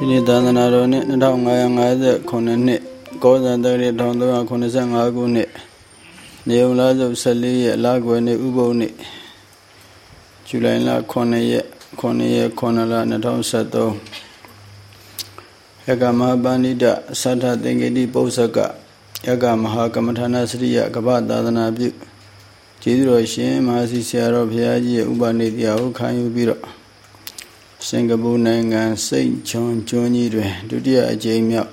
ဒီနေ့သာသနာတော်နှစ်2550ခုနှစ်ကောဇန်တရ1385ခုနှစ်နေုံလာစုပ်14ရက်လကွယ်နေ့ဥပုံနေ့ဇူလိုင်လ9ရက်9ရက်9လ2023ယကမဟာပဏိတသတ္ထသင်္ကေတိပု္ပ္ပကယကမဟာကမ္မထာနာစရိယကပ္ပသာသနာပြုကျေးဇူးတော်ရှင်မဟာစီဆရာတော်ဘုရားကြီးရဲ့ဥပနိတရားကိုခံယူပြီးတော့ စင်ကာပူနိုင်ငံစိတ်ချွန်ကျွန်းကြီးတွင်ဒုတိယအကြိမ်မြောက်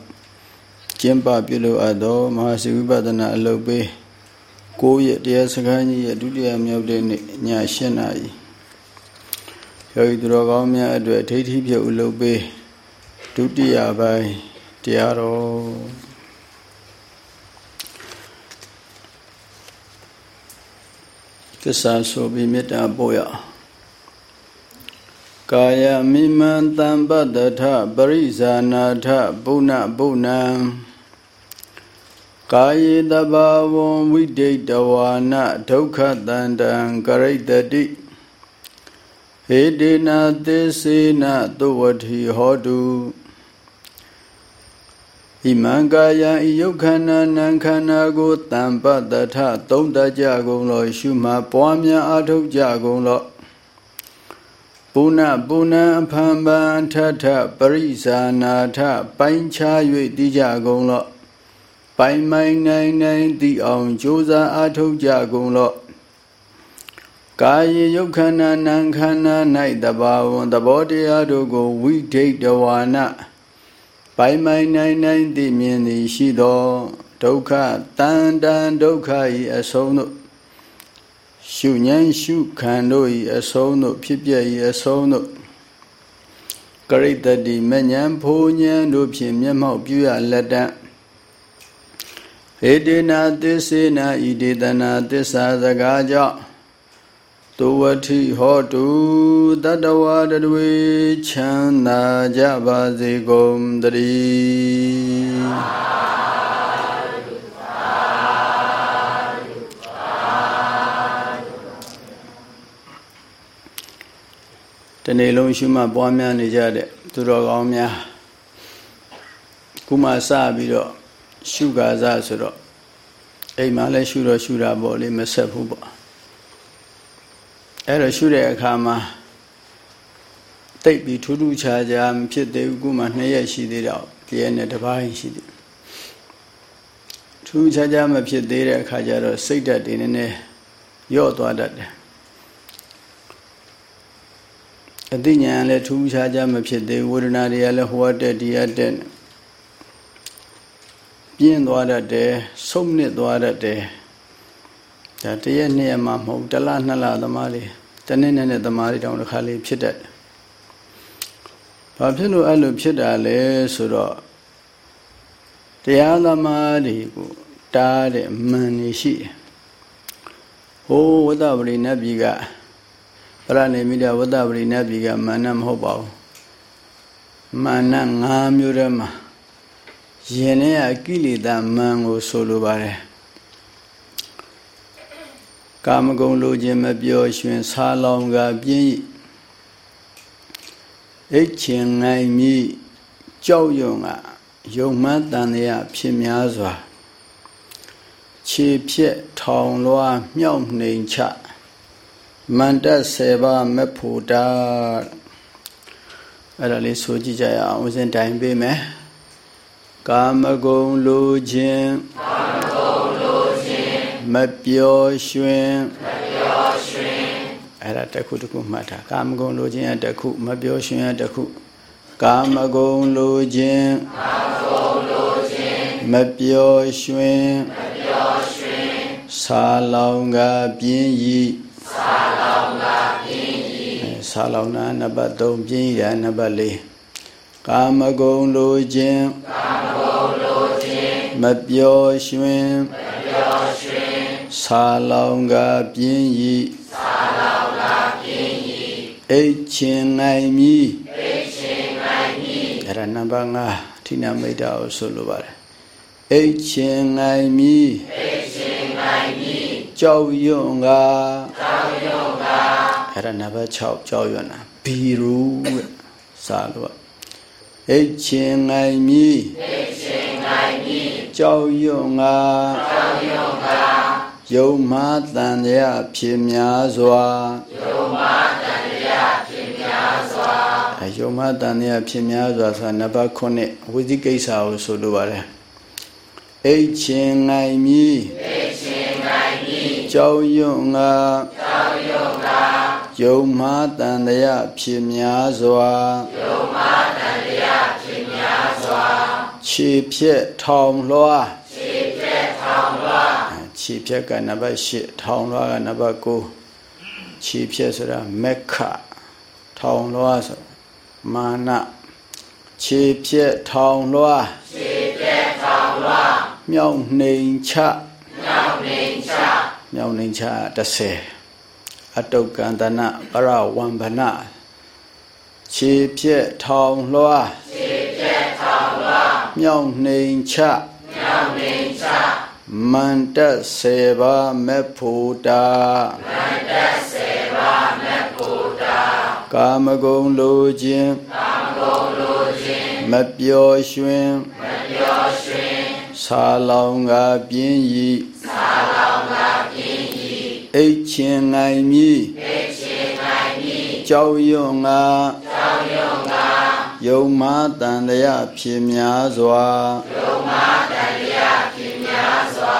ကျင်းပပြုလုပ်အပ်သောမဟာစီဝိပဿနာအလုပ်ပေး9ရက်တရားစခန်းကြီးရဲ့ဒုတိယမြောက်တဲ့နေ့ည7နာရီယောဂီသူတော်ကောင်းများအတွက်ဒိဋ္ဌိပြုတ်လုပ်ပေးဒုတိယပိုင်းတရားတော်သစ္စာဆိုပြီးမေတ္တာပို့ရအောင် ကာယမိမံတံပတ္တထပရိဇာနာထဘုဏဘုဏံကာယေတဘာဝံဝိဒိတဝါနဒုက္ခတန္တံကရိတတိဟေတေနာသစ္စေနသုဝတိဟောတုဣမံကာယံဤယုတ်ခန္ဓာနံခန္ဓာကိုတံပတ္တထသုံးတကြကုန်လောရှုမှပွားများအထုတ်ကြကုန်လော ပုဏ္ဏပုဏ္ဏအဖန်ပန်ထထပရိဇာနာထပိုင်းခြား၍တိကြကုန်လော့ပိုင်မိုင်နိုင်နိုင်သိအောင်ကြိုးစားအားထုတ်ကြကုန်လော့ကာယေယုတ်ခန္ဓာနံခန္ဓာ၌တဘာဝံသဘောတရားတို့ကိုဝိဒိတ်တဝါနပိုင်မိုင်နိုင်နိုင်သိမြင်သည်ရှိသောဒုက္ခတန်တန်ဒုက္ခ၏အဆုံးတို့ ရှုဉဏ်ရှုခံတို့၏အဆုံးတို့ဖြစ်ပြ၏အဆုံးတို့ကရိတတိမဉ္ဇဉ်ဖိုးဉဏ်တို့ဖြင့်မျက်မှောက်ပြုရလက်တံဟေတေနာသစ္စေနာဣဒေတနာသစ္စာစကားကြောင့်သုဝတိဟောတုတတဝတတွေချမ်းသာကြပါစေကုန်တည်း တနေ့လုံးရှုမှတ်ပွားများနေကြတဲ့သူတော်ကောင်းများခုမှစပြီးတော့ရှုကားစားဆိုတော့အိမ်မှာလည်းရှုတော့ရှုတာပေါ့လေမဆက်ဘူးပေါ့အဲ့တော့ရှုတဲ့အခါမှာတိတ်ပြီးထူးထူးခြားခြားမဖြစ်သေးဘူးခုမှ2ရက်ရှိသေးတော့တရက်နဲ့တစ်ပိုင်းရှိသေးထူးခြားခြားမဖြစ်သေးတဲ့အခါကျတော့စိတ်ဓာတ်တွေနည်းနည်းယော့သွားတတ်တယ် အသိဉာဏ်လည်းထူးခြားခြားမဖြစ်သေးဝေဒနာတွေကလည်းဟိုအတက်ဒီအတက်ပြင်းသွားတတ်တယ်ဆုံးနစ်သွားတတ်တယ်ဒါတရက်နှစ်ရက်မှမဟုတ်တလနှစ်လသမားလေးတနေ့နဲ့နဲ့သမားလေးတောင်တစ်ခါလေးဖြစ်တတ်တယ်ဘာဖြစ်လို့အဲ့လိုဖြစ်တာလဲဆိုတော့တရားသမားတွေကိုတားတဲ့မှန်နေရှိတယ်ဟိုးဝတ္တပရိနတ်ပြည်က ပရဏိမိတဝတ္တပရိနတ်ပြည်ကမာနမဟုတ်ပါဘူးမာန၅မျိုးတည်းမှာယင်နဲ့အကိလေသာမန်ကိုဆိုလိုပါတယ်ကာမဂုဏ်လိုခြင်းမပြောရွှင်ဆာလောင်ကပြင်း၏အိတ်ချင်ငိုင်မိကြောက်ရွံ့ကယုံမှန်းတန်ရဖြစ်များစွာခြေဖြက်ထောင်လွှားမြောက်နှိမ်ချ မန္တ10ပါးမဖို့တာအဲ့ဒါလေးဆိုကြည့်ကြရအောင်ဦးဇင်းတိုင်ပေးမယ်ကာမဂုဏ်လိုခြင်းကာမဂုဏ်လိုခြင်းမပျော်ရွှင်မပျော်ရွှင်အဲ့ဒါတစ်ခုတစ်ခုမှတ်တာကာမဂုဏ်လိုခြင်းအတစ်ခုမပျော်ရွှင်အတစ်ခုကာမဂုဏ်လိုခြင်းကာမဂုဏ်လိုခြင်းမပျော်ရွှင်မပျော်ရွှင်ဆာလောင်ကပြင်း၏ဆာလောင်ကပြင်း၏ ဆာလောင်နာနံပါတ်3ပြင်းရနံပါတ်4ကာမဂုဏ်လိုခြင်းကာမဂုဏ်လိုခြင်းမပျော်ရွှင်မပျော်ရွှင်ဆာလောင်ကပြင်း၏ဆာလောင်ကပြင်း၏အိတ်ချင်းနိုင်မည်အိတ်ချင်းနိုင်မည်အဲ့ဒါနံပါတ်5ဌိနမိတ်တာကိုဆိုလိုပါတယ်အိတ်ချင်းနိုင်မည်အိတ်ချင်းနိုင်မည်ကြောက်ရွံ့ကကြောက်ရွံ့က အဲ့ဒါနံပါတ်6ကြောက်ရွံ့တာဘီရူစာလို့အိတ်ချင်းငိုင်မြီအိတ်ချင်းငိုင်မြီကြောက်ရွံ့ငါကြောက်ရွံ့ငါယုံမတန်ရဖြစ်များစွာယုံမတန်ရဖြစ်များစွာအယုံမတန်ရဖြစ်များစွာဆိုနံပါတ်9ဝိသိကိစ္စကိုဆိုလိုပါတယ်အိတ်ချင်းငိုင်မြီအိတ်ချင်းငိုင်မြီကြောက်ရွံ့ငါကြောက်ရွံ့ငါ ယုံမတန်ရဖြစ်များစွာယုံမတန်ရဖြစ်များစွာခြေဖြက်ထောင်လွှားခြေဖြက်ထောင်လွှားခြေဖြက်ကနံပါတ်8ထောင်လွှားကနံပါတ်9ခြေဖြက်ဆိုတာမက်ခထောင်လွှားဆိုမာနခြေဖြက်ထောင်လွှားခြေဖြက်ထောင်လွှားမြောက်နှိမ်ချမြောက်နှိမ်ချမြောက်နှိမ်ချ30 အတုတ်ကန္တနာပရဝံဗနာခြေဖြက်ထောင်လွှားခြေဖြက်ထောင်လွှားမြောက်နှိမ်ချမြောက်နှိမ်ချမန္တစေဘာမေဖို့တာမန္တစေဘာမေဖို့တာကာမဂုဏ်လိုခြင်းကာမဂုဏ်လိုခြင်းမပျော်ရွှင်မပျော်ရွှင်ဆာလောင်ကပြင်းဤဆာလောင်ကပြင်းဤ အိတ်ချင်းနိုင်မည်အိတ်ချင်းနိုင်မည်ကြောက်ရွံ့ငါကြောက်ရွံ့ငါယုံမတန်တရားဖြစ်များစွာယုံမတန်တရားဖြစ်များစွာ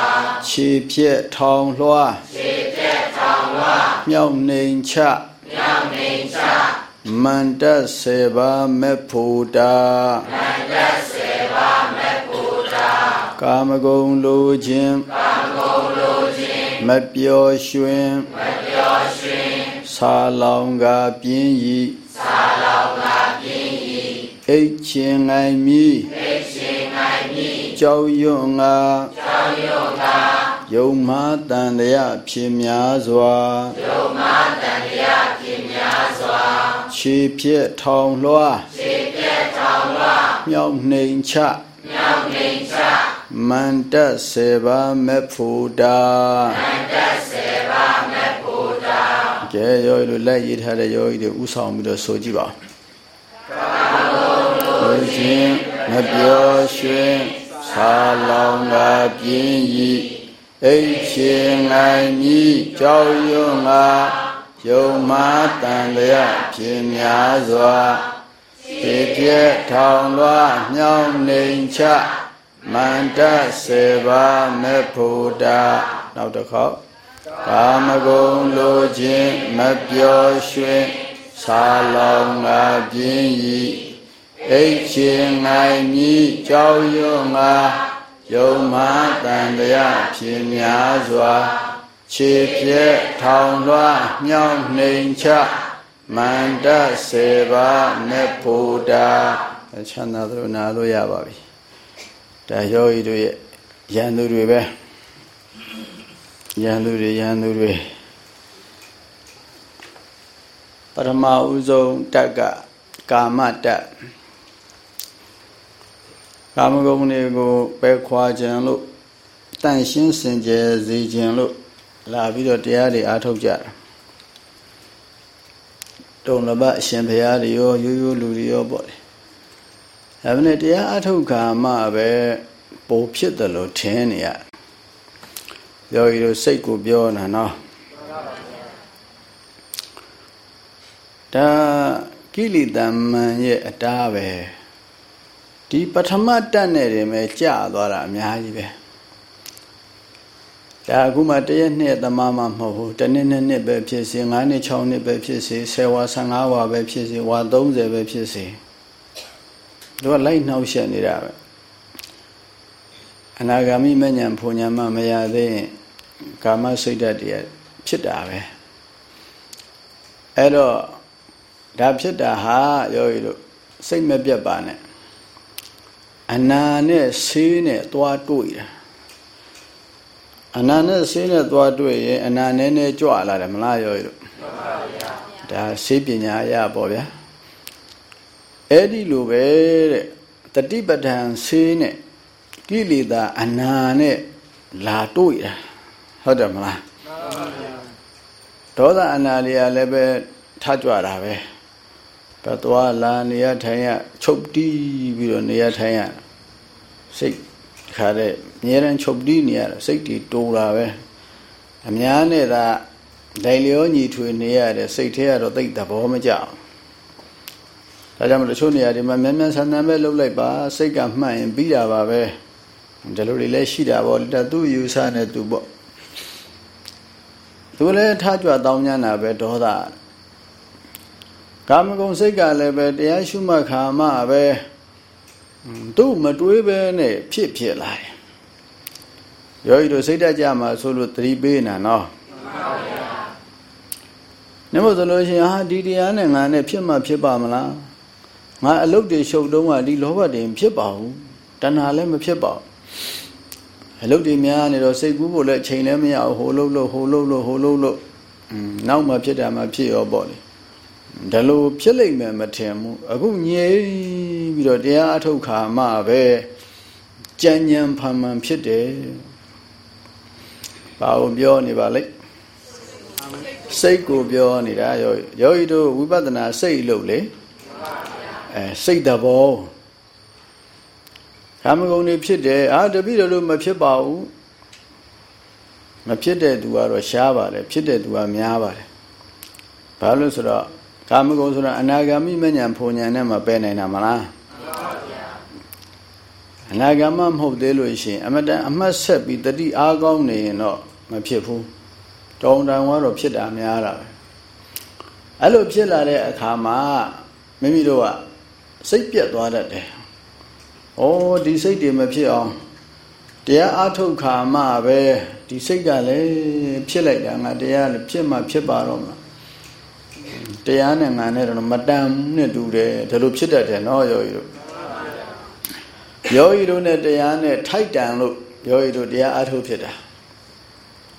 ခြေဖြက်ထောင်လွှားခြေဖြက်ထောင်လွှားမြောက်နှိမ်ချမြောက်နှိမ်ချမန္တစေဘာမေဖို့တာမန္တစေဘာမေဖို့တာကာမဂုဏ်လိုခြင်းကာမဂုဏ်လိုခြင်း မပျော်ရွှင်မပျော်ရွှင်ဆာလောင်ကပြင်းဤဆာလောင်ကပြင်းဤအိတ်ချင်းငိုင်မီအိတ်ချင်းငိုင်မီကြောက်ရွံ့ငါကြောက်ရွံ့ငါယုံမတန်တရားဖြစ်များစွာယုံမတန်တရားဖြစ်များစွာခြေဖြက်ထောင်လွှားခြေဖြက်ထောင်လွှားမြောက်နှိမ်ချမြောက်နှိမ်ချ မန္တစေဘာမေဖို့တာမန္တစေဘာမေဖို့တာကဲယောဂီတို့လက်ရထားတဲ့ယောဂီတွေဥဆောင်ပြီးတော့ဆိုကြည့်ပါဦးခြင်းမပြောရွှင်ဆာလောင်ကပြင်းဤအိတ်ချင်းငိုင်မြီကြောက်ရွံ့ငါယုံမာတန်လျက်ဖြစ်များစွာဖြစ်ပြထောင်လွှားညောင်းနေချ မန္တစေဘာမေဖို့တာနောက်တစ်ခေါက်ကာမဂုဏ်လိုခြင်းမပြောရွှင်ဆာလောင်ငါပြင်းဤအိတ်ချင်းငိုင်မြီကြောက်ရွံ့ငါယုံမာတန်တရားဖြစ်များစွာခြေပြက်ထောင်လွှားမြောင်းနှိမ်ချမန္တစေဘာမေဖို့တာချမ်းသာသလိုနာလို့ရပါပြီ ဒါယောဂီတို့ရဲ့ရန်သူတွေပဲရန်သူတွေရန်သူတွေပထမဦးဆုံးတက်ကကာမတက်ကာမဂုဏ်တွေကိုပယ်ခွာခြင်းလို့တန်ရှင်းစင်ကြယ်စေခြင်းလို့လာပြီးတော့တရားတွေအားထုတ်ကြတာတုံလဘအရှင်ဘုရားတွေရောရိုးရိုးလူတွေရောပေါ့လေ ဒါပေမဲ့တရားအားထုတ်ခါမှပဲပိုဖြစ်တယ်လို့ထင်နေရယောဂီတို့စိတ်ကိုပြောနေတာနော်ဒါကိလေသာမန်ရဲ့အတားပဲဒီပထမတက်နဲ့တည်းပဲကြာသွားတာအများကြီးပဲဒါအခုမှတရက်နှစ်သမားမှမဟုတ်ဘူးတနှစ်နှစ်နှစ်ပဲဖြစ်စေ9နှစ်6နှစ်ပဲဖြစ်စေ10ဝါ15ဝါပဲဖြစ်စေဝါ30ပဲဖြစ်စေ တို့ကလိုက်နှောက်ရှက်နေတာပဲအနာဂါမိမဉ္ဇဉ်ဖုန်ညာမမရသေးရင်ကာမစိတ်ဓာတ်တွေဖြစ်တာပဲအဲ့တော့ဒါဖြစ်တာဟာယောဂီတို့စိတ်မပြတ်ပါနဲ့အနာနဲ့ဆေးနဲ့သွားတွေ့တာအနာနဲ့ဆေးနဲ့သွားတွေ့ရင်အနာနဲ့နဲ့ကြွလာတယ်မလားရောတို့ဒါဆေးပညာအရပေါ့ဗျာ အဲ့ဒီလိုပဲတဲ့တတိပဋ္ဌာန်ဆေးနဲ့ကိလေသာအနာနဲ့လာတွေ့တာဟုတ်တယ်မလားဒေါသအနာလေးကလည်းပဲထကြွတာပဲဘဘတ်သွားလာနေရထိုင်ရချုပ်တီးပြီးတော့နေရထိုင်ရစိတ်ခါတဲ့မြဲတမ်းချုပ်တီးနေရတာစိတ်တီတိုးတာပဲအများနဲ့သာဒိုင်လျောညီထွေနေရတဲ့စိတ်ထဲကတော့သိသဘောမကျအောင် ဒါကြောင့်မလို့ချို့နေရာဒီမှာမြန်မြန်ဆန်ဆန်ပဲလှုပ်လိုက်ပါစိတ်ကမှတ်ရင်ပြီးတာပါပဲဒီလိုတွေလည်းရှိတာပေါ့ဒါသူ့ယူဆနဲ့သူပေါ့သူလည်းထားကြွတောင်းညံ့တာပဲဒေါသကာမဂုဏ်စိတ်ကလည်းပဲတရားရှုမှတ်ခါမှပဲသူ့မတွေးပဲနဲ့ဖြစ်ဖြစ်လာတယ်ယောဂီတို့စိတ်တကြမှာဆိုလို့သတိပေးနေတာနော်နေမို့ဆိုလို့ရှိရင်ဟာဒီတရားနဲ့ငါနဲ့ဖြစ်မှဖြစ်ပါမလား ငါအလုတ်တွေရှုပ်တုံးကဒီလောဘတွေဖြစ်ပါဘူးတဏှာလည်းမဖြစ်ပါဘူးအလုတ်တွေများနေတော့စိတ်ကူးဖို့လည်းအချိန်လည်းမရဘူးဟိုလုတ်လို့ဟိုလုတ်လို့ဟိုလုတ်လို့နောက်မှဖြစ်တာမှဖြစ်ရောပေါ့လေဒါလို့ဖြစ်လိမ့်မယ်မထင်ဘူးအခုငြိပြီးတော့တရားအထုတ်ခါမှပဲကြံញံဖန်မှန်ဖြစ်တယ်ဘာလို့ပြောနေပါလိမ့်စိတ်ကိုပြောနေတာယောယောဂီတို့ဝိပဿနာစိတ်လို့လေ အဲစိတ်တဘောကာမဂုဏ်တွေဖြစ်တယ်အာတပိတော်လို့မဖြစ်ပါဘူးမဖြစ်တဲ့သူကတော့ရှားပါတယ်ဖြစ်တဲ့သူကများပါတယ်ဘာလို့ဆိုတော့ကာမဂုဏ်ဆိုတာအနာဂါမိမဉ္ဇဉ်ဖုန်ဉဏ်နဲ့မပယ်နိုင်တာမလားအနာဂါမမဟုတ်သေးလို့ရှိရင်အမတန်အမှတ်ဆက်ပြီးတတိအားကောင်းနေရင်တော့မဖြစ်ဘူးတောင်းတန်ကတော့ဖြစ်တာများတာပဲအဲ့လိုဖြစ်လာတဲ့အခါမှာမိမိတို့က စိတ်ပြက်သွားတတ်တယ်။ဩဒီစိတ်တွေမဖြစ်အောင်တရားအထုတ်ခါမှပဲဒီစိတ်ကလည်းဖြစ်လိုက်တာငါတရားလည်းဖြစ်မှဖြစ်ပါတော့မှာတရားနဲ့ငါနဲ့တော့မတန်နဲ့တူတယ်ဒါလိုဖြစ်တတ်တယ်နော်ယောဂီတို့ယောဂီတို့နဲ့တရားနဲ့ထိုက်တန်လို့ယောဂီတို့တရားအထုတ်ဖြစ်တာ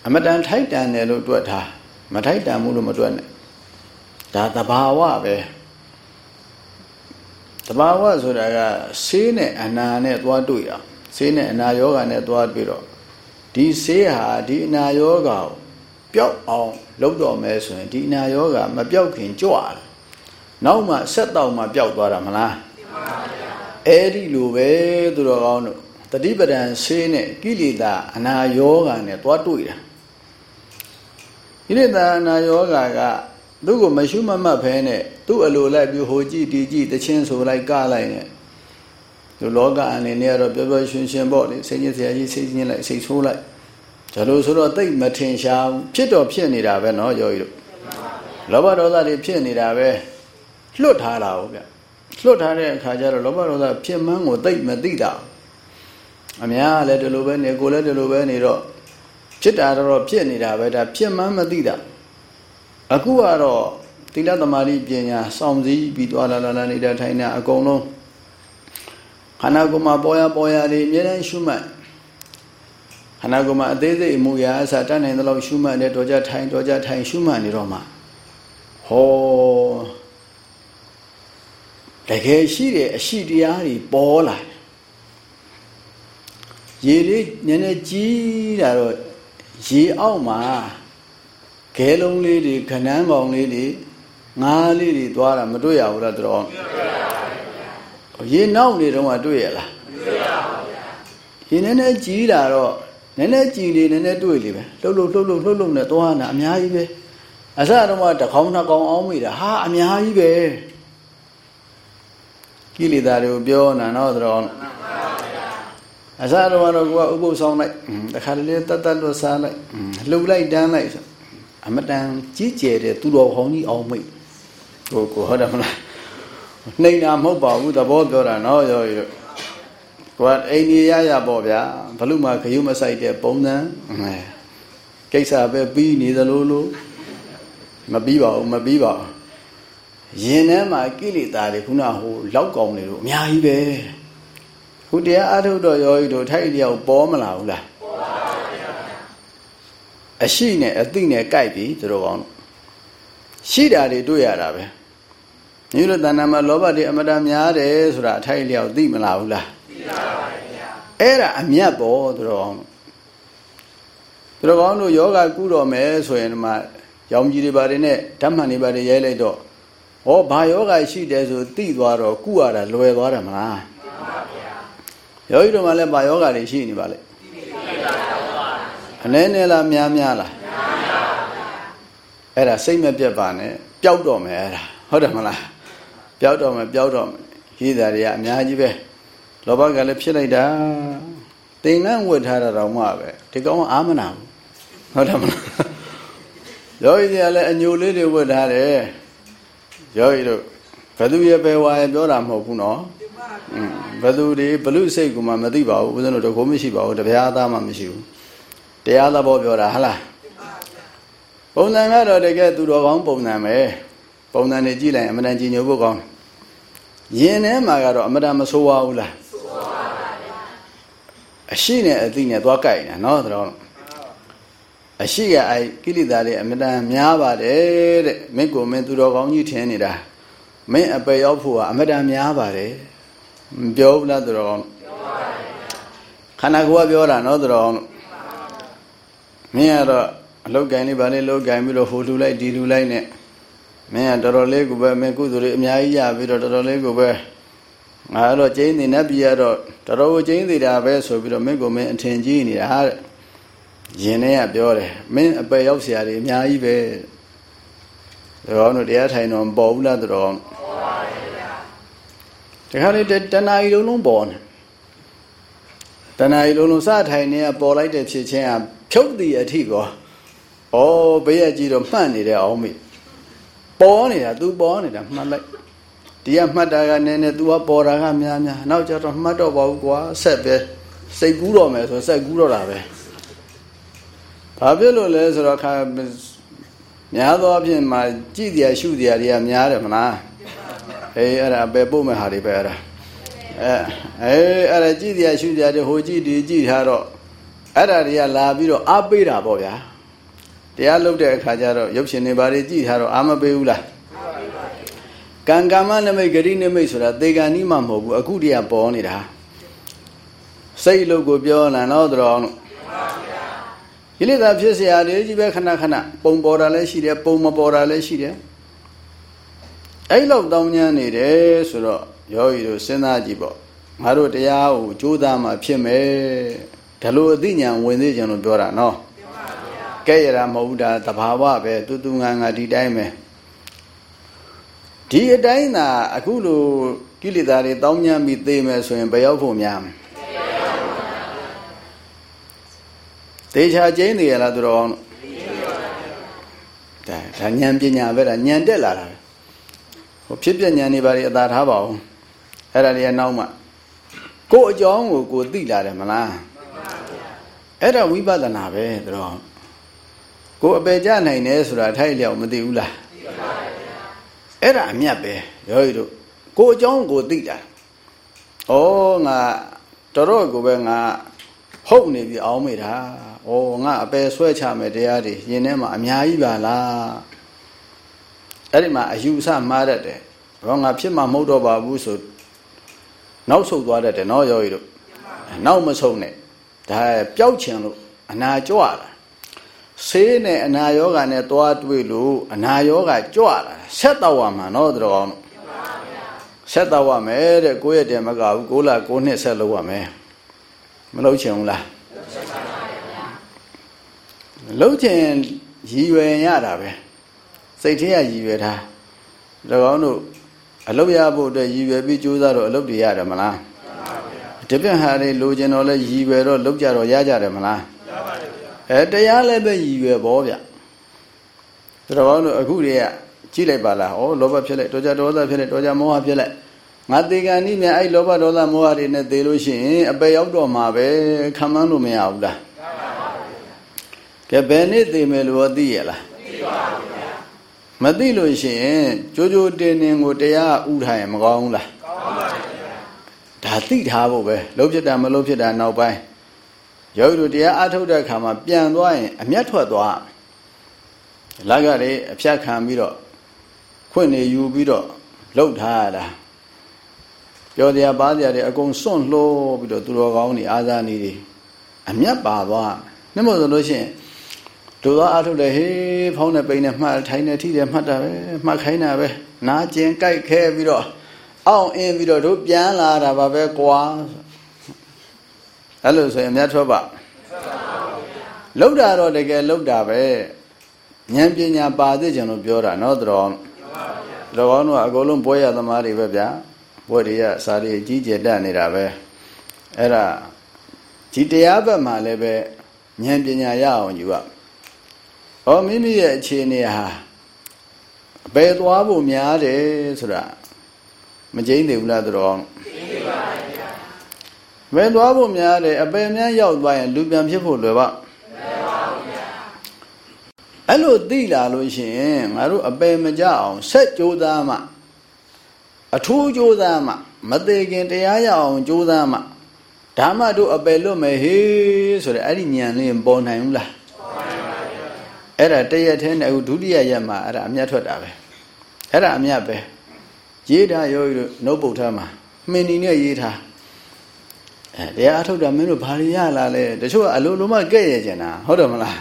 အမတန်ထိုက်တန်တယ်လို့တွက်ထားမထိုက်တန်ဘူးလို့မတွက်နဲ့ဒါသဘာဝပဲ သဘာဝဆိုတာကဆေးနဲ့အနာနဲ့သွားတွေ့တာဆေးနဲ့အနာယောဂာနဲ့သွားတွေ့တော့ဒီဆေးဟာဒီအနာယောဂါကိုပျောက်အောင်လုပ်တော့မယ်ဆိုရင်ဒီအနာယောဂါမပျောက်ခင်ကြွလာနောက်မှဆက်တော့မှပျောက်သွားတာမလားအဲ့ဒီလိုပဲသူတော်ကောင်းတို့တတိပဒံဆေးနဲ့ကိလေသာအနာယောဂါနဲ့သွားတွေ့တာကိလေသာအနာယောဂါက သူ့ကိုမရှုမမှတ်ဖဲနဲ့သူ့အလိုလိုက်ပြီးဟိုကြည့်ဒီကြည့်တချင်းဆိုလိုက်ကလိုက်နဲ့ဒီလောကအနေနဲ့ကတော့ပျော်ပျော်ရွှင်ရွှင်ပေါ့လေစိတ်ညစ်စရာကြီးစိတ်ညစ်လိုက်စိတ်ဆိုးလိုက်ဒါလို့ဆိုတော့တိတ်မထင်ရှားဘူးဖြစ်တော့ဖြစ်နေတာပဲเนาะယောဂီတို့လောဘဒေါသတွေဖြစ်နေတာပဲလွတ်ထားတာဟုတ်ဗျလွတ်ထားတဲ့အခါကျတော့လောဘဒေါသဖြစ်မှန်းကိုတိတ်မသိတာအများလည်းဒီလိုပဲနေကိုလည်းဒီလိုပဲနေတော့ဖြစ်တာတော့ဖြစ်နေတာပဲဒါဖြစ်မှန်းမသိတာ အခုကတော့သီလသမာဓိပညာစောင့်စည်းပြီးသွားလာလာနေတာထိုင်နေအကုန်လုံးခန္ဓာကိုယ်မှာပေါ်ရပေါ်ရတွေအများနဲ့ရှုမှတ်ခန္ဓာကိုယ်မှာအသေးစိတ်အမှုရာအစတတ်နိုင်သလောက်ရှုမှတ်နေတော့ကြထိုင်တော့ကြထိုင်ရှုမှတ်နေတော့မှဟောတကယ်ရှိတဲ့အရှိတရားတွေပေါ်လာရေလေးနည်းနည်းကြီးတာတော့ရေအောက်မှာ ခဲလုံးလေးတွေခဏန်းပေါင်လေးတွေငါးလေးတွေသွားတာမတွေ့ရဘူးလားတော်ရေနောက်နေတော့မှတွေ့ရလားမတွေ့ရပါဘူးဗျာရေနည်းနည်းကြီးလာတော့နည်းနည်းကြည်လေနည်းနည်းတွေ့လေပဲလှုပ်လှုပ်လှုပ်လှုပ်လှုပ်လှုပ်နဲ့သွားတာအများကြီးပဲအစတော့မှတစ်ခေါင်းနှစ်ကောင်အောင်မိတာဟာအများကြီးပဲကိလေသာတွေကိုပြောနာတော့တော်အစတော့တော့ကိုကဥပုသ်ဆောင်လိုက်တခါတလေတတ်တတ်လို့စားလိုက်လှုပ်လိုက်တန်းလိုက်ဆို အမတန်ကြီးကျယ်တဲ့သူတော်ဟောင်းကြီးအောင်မိတ်ဟိုကိုဟုတ်တယ်မလားနှိမ်တာမဟုတ်ပါဘူးသဘောပြောတာနော်ရောရကိုကအိမ်ကြီးရရပေါ့ဗျာဘလို့မှခရုမဆိုင်တဲ့ပုံစံကိစ္စပဲပြီးနေသလိုလိုမပြီးပါဘူးမပြီးပါဘူးရင်ထဲမှာကိလေသာတွေခုနဟိုလောက်ကောင်နေလို့အများကြီးပဲခုတရားအထုတ်တော်ရောဤတို့ထိုက်တယောက်ပေါ်မလာဘူးလားပေါ်ပါပါ အရှိနဲ့အသိနဲ့ကြိုက်ပြီသူတို့ကောင်းရှိတာတွေတွေ့ရတာပဲညီတို့တဏ္ဍာမှာလောဘတွေအမတန်များတယ်ဆိုတာအထိုက်လျောက်သိမလားဘူးလားသိပါပါဗျာအဲ့ဒါအမြတ်ပေါ့သူတို့ကောင်းသူတို့ကောင်းတို့ယောဂကုတော်မယ်ဆိုရင်ဒီမှာရောင်ကြီးတွေပါတယ်နဲ့ဓမ္မန်တွေပါတယ်ရဲလိုက်တော့ဩဩဘာယောဂရှိတယ်ဆိုသိသွားတော့ကုရတာလွယ်သွားတယ်မလားယောဂီတို့မှလည်းဘာယောဂတွေရှိနေပါလေ အနည်းနည်းလားများများလားအဲ့ဒါစိတ်မပြတ်ပါနဲ့ပျောက်တော့မယ်အဲ့ဒါဟုတ်တယ်မလားပျောက်တော့မယ်ပျောက်တော့မယ်ရေးတာတွေကအများကြီးပဲလောဘကလည်းဖြစ်လိုက်တာတိမ်နှံ့ဝတ်ထားတာတော့မှပဲဒီကောင်အာမနာဘူးဟုတ်တယ်မလားယောဂီတွေကလည်းအညိုလေးတွေဝတ်ထားတယ်ယောဂီတို့ဘယ်သူရဲ့ပဲဝါရဲ့ပြောတာမဟုတ်ဘူးနော်ဘယ်သူတွေဘလူစိတ်ကမှမသိပါဘူးဦးဇင်းတို့တော့ကိုမရှိပါဘူးတရားသားမှမရှိဘူး တရားသဘောပြောတာဟလားပုံစံကတော့တကယ်သူတော်ကောင်းပုံစံပဲပုံစံတွေကြည့်လိုက်အမှန်တန်ကြည်ညိုဖို့ကောင်းရင်ထဲမှာကတော့အမှန်တန်မဆိုးပါဘူးလားအရှိနဲ့အသိနဲ့သွားကြိုက်နေနော်တော်အရှိကအဲကိလေသာတွေအမှန်တန်များပါတယ်တဲ့မင်းကိုမင်းသူတော်ကောင်းကြီးထင်နေတာမင်းအပယ်ရောက်ဖို့ကအမှန်တန်များပါတယ်မပြောဘူးလားသူတော်ကောင်းပြောပါတယ်ခန္ဓာကိုယ်ကပြောတာနော်သူတော်ကောင်း မင်းကတော့အလုတ်ကင်လေးဗာလေးလုတ်ကင်ပြီးတော့ဟိုလူလိုက်ဒီလူလိုက်နဲ့မင်းကတော်တော်လေးကိုပဲမင်းကုသိုလ်တွေအများကြီးရပြီးတော့တော်တော်လေးကိုပဲငါကတော့ကျင်းနေနေပြီးရတော့တော်တော်ကိုကျင်းနေတာပဲဆိုပြီးတော့မင်းကိုမင်းအထင်ကြီးနေတာဟာတဲ့ရင်ထဲကပြောတယ်မင်းအပယ်ရောက်စရာတွေအများကြီးပဲတော်တော်တရားထိုင်တော်ပေါ်ဘူးလားတော်တော်တခါလေတဏှာကြီးလုံးလုံးပေါ်နေတဏှာကြီးလုံးလုံးစထိုင်နေရပေါ်လိုက်တဲ့ဖြစ်ချင်းက ဖြုတ်တည်အထိကောဩဘေးရကြီးတော့မှတ်နေတယ်အောင်မိပေါ်နေတာ तू ပေါ်နေတာမှတ်လိုက်ဒီကမှတ်တာကနည်းနည်း तू ကပေါ်တာကများများနောက်ကျတော့မှတ်တော့ပါဘူးကွာဆက်ပဲစိတ်ကူးတော့မယ်ဆိုဆက်ကူးတော့တာပဲဘာဖြစ်လို့လဲဆိုတော့ခါများသောအဖြစ်မှာကြည်တရားရှုတရားတွေကများတယ်မလားအေးအဲ့ဒါပဲပို့မဲ့ဟာတွေပဲအဲ့ဒါအဲအေးအဲ့ဒါကြည်တရားရှုတရားတွေဟိုကြည်ဒီကြည်ထားတော့ အဲ့ဒါတွေကလာပြီးတော့အားပေးတာပေါ့ဗျာတရားလုပ်တဲ့အခါကျတော့ရုပ်ရှင်တွေဘာတွေကြည်ထားတော့အားမပေးဘူးလားကံကမ္မနမိတ်ဂရိနမိတ်ဆိုတာသေကံဤမှမဟုတ်ဘူးအခုတည်းကပေါ်နေတာစိတ်လို့ကိုပြောလာတော့တော်လို့ကိလေသာဖြစ်เสียတယ်ကြီးပဲခဏခဏပုံပေါ်တာလည်းရှိတယ်ပုံမပေါ်တာလည်းရှိတယ်အဲ့လောက်တောင်းညမ်းနေတယ်ဆိုတော့ယောဂီတို့စဉ်းစားကြည့်ပေါ့ငါတို့တရားကိုကြိုးစားမှဖြစ်မယ် ဒါလို့အသိဉာဏ်ဝင်သေးကြလို့ပြောတာနော်ကဲရတာမဟုတ်ဘူးဒါတဘာဝပဲတူတူငါငါဒီတိုင်းပဲဒီအတိုင်းသာအခုလိုကိလေသာတွေတောင်းညမ်းပြီးသိမယ်ဆိုရင်ဘယ်ရောက်ဖို့များတေချာကျင်းနေရလားသူတော်အောင်ဒါဒါဉာဏ်ပညာပဲဒါဉာဏ်တက်လာတာဟိုဖြစ်ပြဉာဏ်နေပါလေအသာထားပါအောင်အဲ့ဒါတွေကနောက်မှကိုယ်အကြောင်းကိုကိုသိလာတယ်မလား အဲ့ဒါဝိပဿနာပဲသူတော်ကိုအပေကြနိုင်တယ်ဆိုတာထိုက်လျောက်မသိဘူးလားသိပါပါဗျာအဲ့ဒါအမြတ်ပဲရောရီတို့ကိုအကြောင်းကိုသိတာဩငါတော်တော့ကိုပဲငါဟုတ်နေပြီအောင်းမိတာဩငါအပေဆွဲချမယ်တရားတွေရင်ထဲမှာအများကြီးပါလားအဲ့ဒီမှာအယူဆမှားတတ်တယ်ဘောငါဖြစ်မှာမဟုတ်တော့ပါဘူးဆိုနောက်ဆုတ်သွားတတ်တယ်နော်ရောရီတို့နောက်မဆုံးနဲ့ ဒါပျောက်ချင်လို့အနာကြွလာဆေးနဲ့အနာယောဂာနဲ့သွားတွေ့လို့အနာယောဂါကြွလာဆက်တော့ရမှာနော်တော်ကောင်းဆက်တော့ရမယ်တဲ့ကိုယ့်ရဲ့တည်းမကဘူးကိုလကိုနှစ်ဆက်လို့ရမယ်မလုပ်ချင်ဘူးလားလုပ်ချင်ရည်ရွယ်ရတာပဲစိတ်ထဲကရည်ရွယ်ထားတော်ကောင်းတို့အလုပ်ရဖို့အတွက်ရည်ရွယ်ပြီးကြိုးစားတော့အလုပ်တွေရတယ်မလား တပြည့်ဟာတွေလိုချင်တော့လဲရည်ရွယ်တော့လုပ်ကြတော့ရကြတယ်မလားရပါတယ်ဗျာအဲတရားလည်းပဲရည်ရွယ်ပေါ့ဗျဒါတော့ဘောတို့အခုတည်းကကြည့်လိုက်ပါလားဩလောဘဖြစ်လိုက်ဒေါကြဒေါသဖြစ်လိုက်ဒေါကြမောဟဖြစ်လိုက်ငါတေကံဤမြအဲ့လောဘဒေါသမောဟတွေနဲ့သေလို့ရှိရင်အပယ်ရောက်တော့မှာပဲခံမန်းလို့မရဘူးလားရပါပါဘုရားကဲဘယ်နေ့သေမယ်လို့သိရလားသိပါဘူးဗျာမသိလို့ရှိရင်ကြိုးကြိုးတင်တင်ကိုတရားဥထိုင်မကောင်းဘူးလားကောင်းပါဗျာ ဒါသိထားဖို့ပဲလုံးဖြစ်တာမလုံးဖြစ်တာနောက်ပိုင်းယောဂီတို့တရားအထုတ်တဲ့အခါမှာပြန်သွားရင်အမျက်ထွက်သွားလက်ကလေးအဖြတ်ခံပြီးတော့ခွင့်နေယူပြီးတော့လှုပ်ထားရတာပြောတရားပါတရားတွေအကုန်စွန့်လှိုးပြီးတော့သူတော်ကောင်းတွေအာဇာနည်တွေအမျက်ပါသွားနှမို့ဆိုလို့ရှိရင်တို့သောအထုတ်တယ်ဟေးဖောင်းတဲ့ပိန်နဲ့မှတ်ထိုင်နေထိတယ်မှတ်တာပဲမှတ်ခိုင်းတာပဲနာကျင်ကြိုက်ခဲပြီးတော့ အောင့်အင်းပြီးတော့တို့ပြန်လာတာပါပဲကွာအဲ့လိုဆိုရင်အများထွက်ပါလှုပ်တာတော့တကယ်လှုပ်တာပဲဉာဏ်ပညာပါသိကြလို့ပြောတာနော်တော်တော်ကောင်းတော့အကုန်လုံးပွဲရသမားတွေပဲဗျာပွဲတွေကစာတွေကြီးကျယ်တက်နေတာပဲအဲ့ဒါဒီတရားဘက်မှာလည်းပဲဉာဏ်ပညာရအောင်ယူရဩမိမိရဲ့အခြေအနေဟာအပေသွားဖို့များတယ်ဆိုတာ မကျိန်းသေးဘူးလားတော်ကျိန်းသေးပါဗျာဘယ်သွားဖို့များတယ်အပေများရောက်သွားရင်လူပြန်ဖြစ်ဖို့လွယ်ပါအဲ့လိုသိလာလို့ရှိရင်ငါတို့အပယ်မကြအောင်ဆက်ကြိုးစားမှအထူးကြိုးစားမှမသေးခင်တရားရအောင်ကြိုးစားမှဓမ္မတို့အပယ်လွတ်မယ်ဟေးဆိုတဲ့အဲ့ဒီဉာဏ်လေးပေါ်နိုင်ဘူးလားပေါ်နိုင်ပါဗျာအဲ့ဒါတရက်ထဲနဲ့အခုဒုတိယရက်မှာအဲ့ဒါအမျက်ထွက်တာပဲအဲ့ဒါအမျက်ပဲ ရေးထားရောတို့နှုတ်ပုတ်ထားမှာမှင်နေနဲ့ရေးထားအဲတရားအထုတ်တာမင်းတို့ဘာလို့ရလာလဲတချို့ကအလိုလိုမှကဲ့ရဲ့ကျင်တာဟုတ်တယ်မလား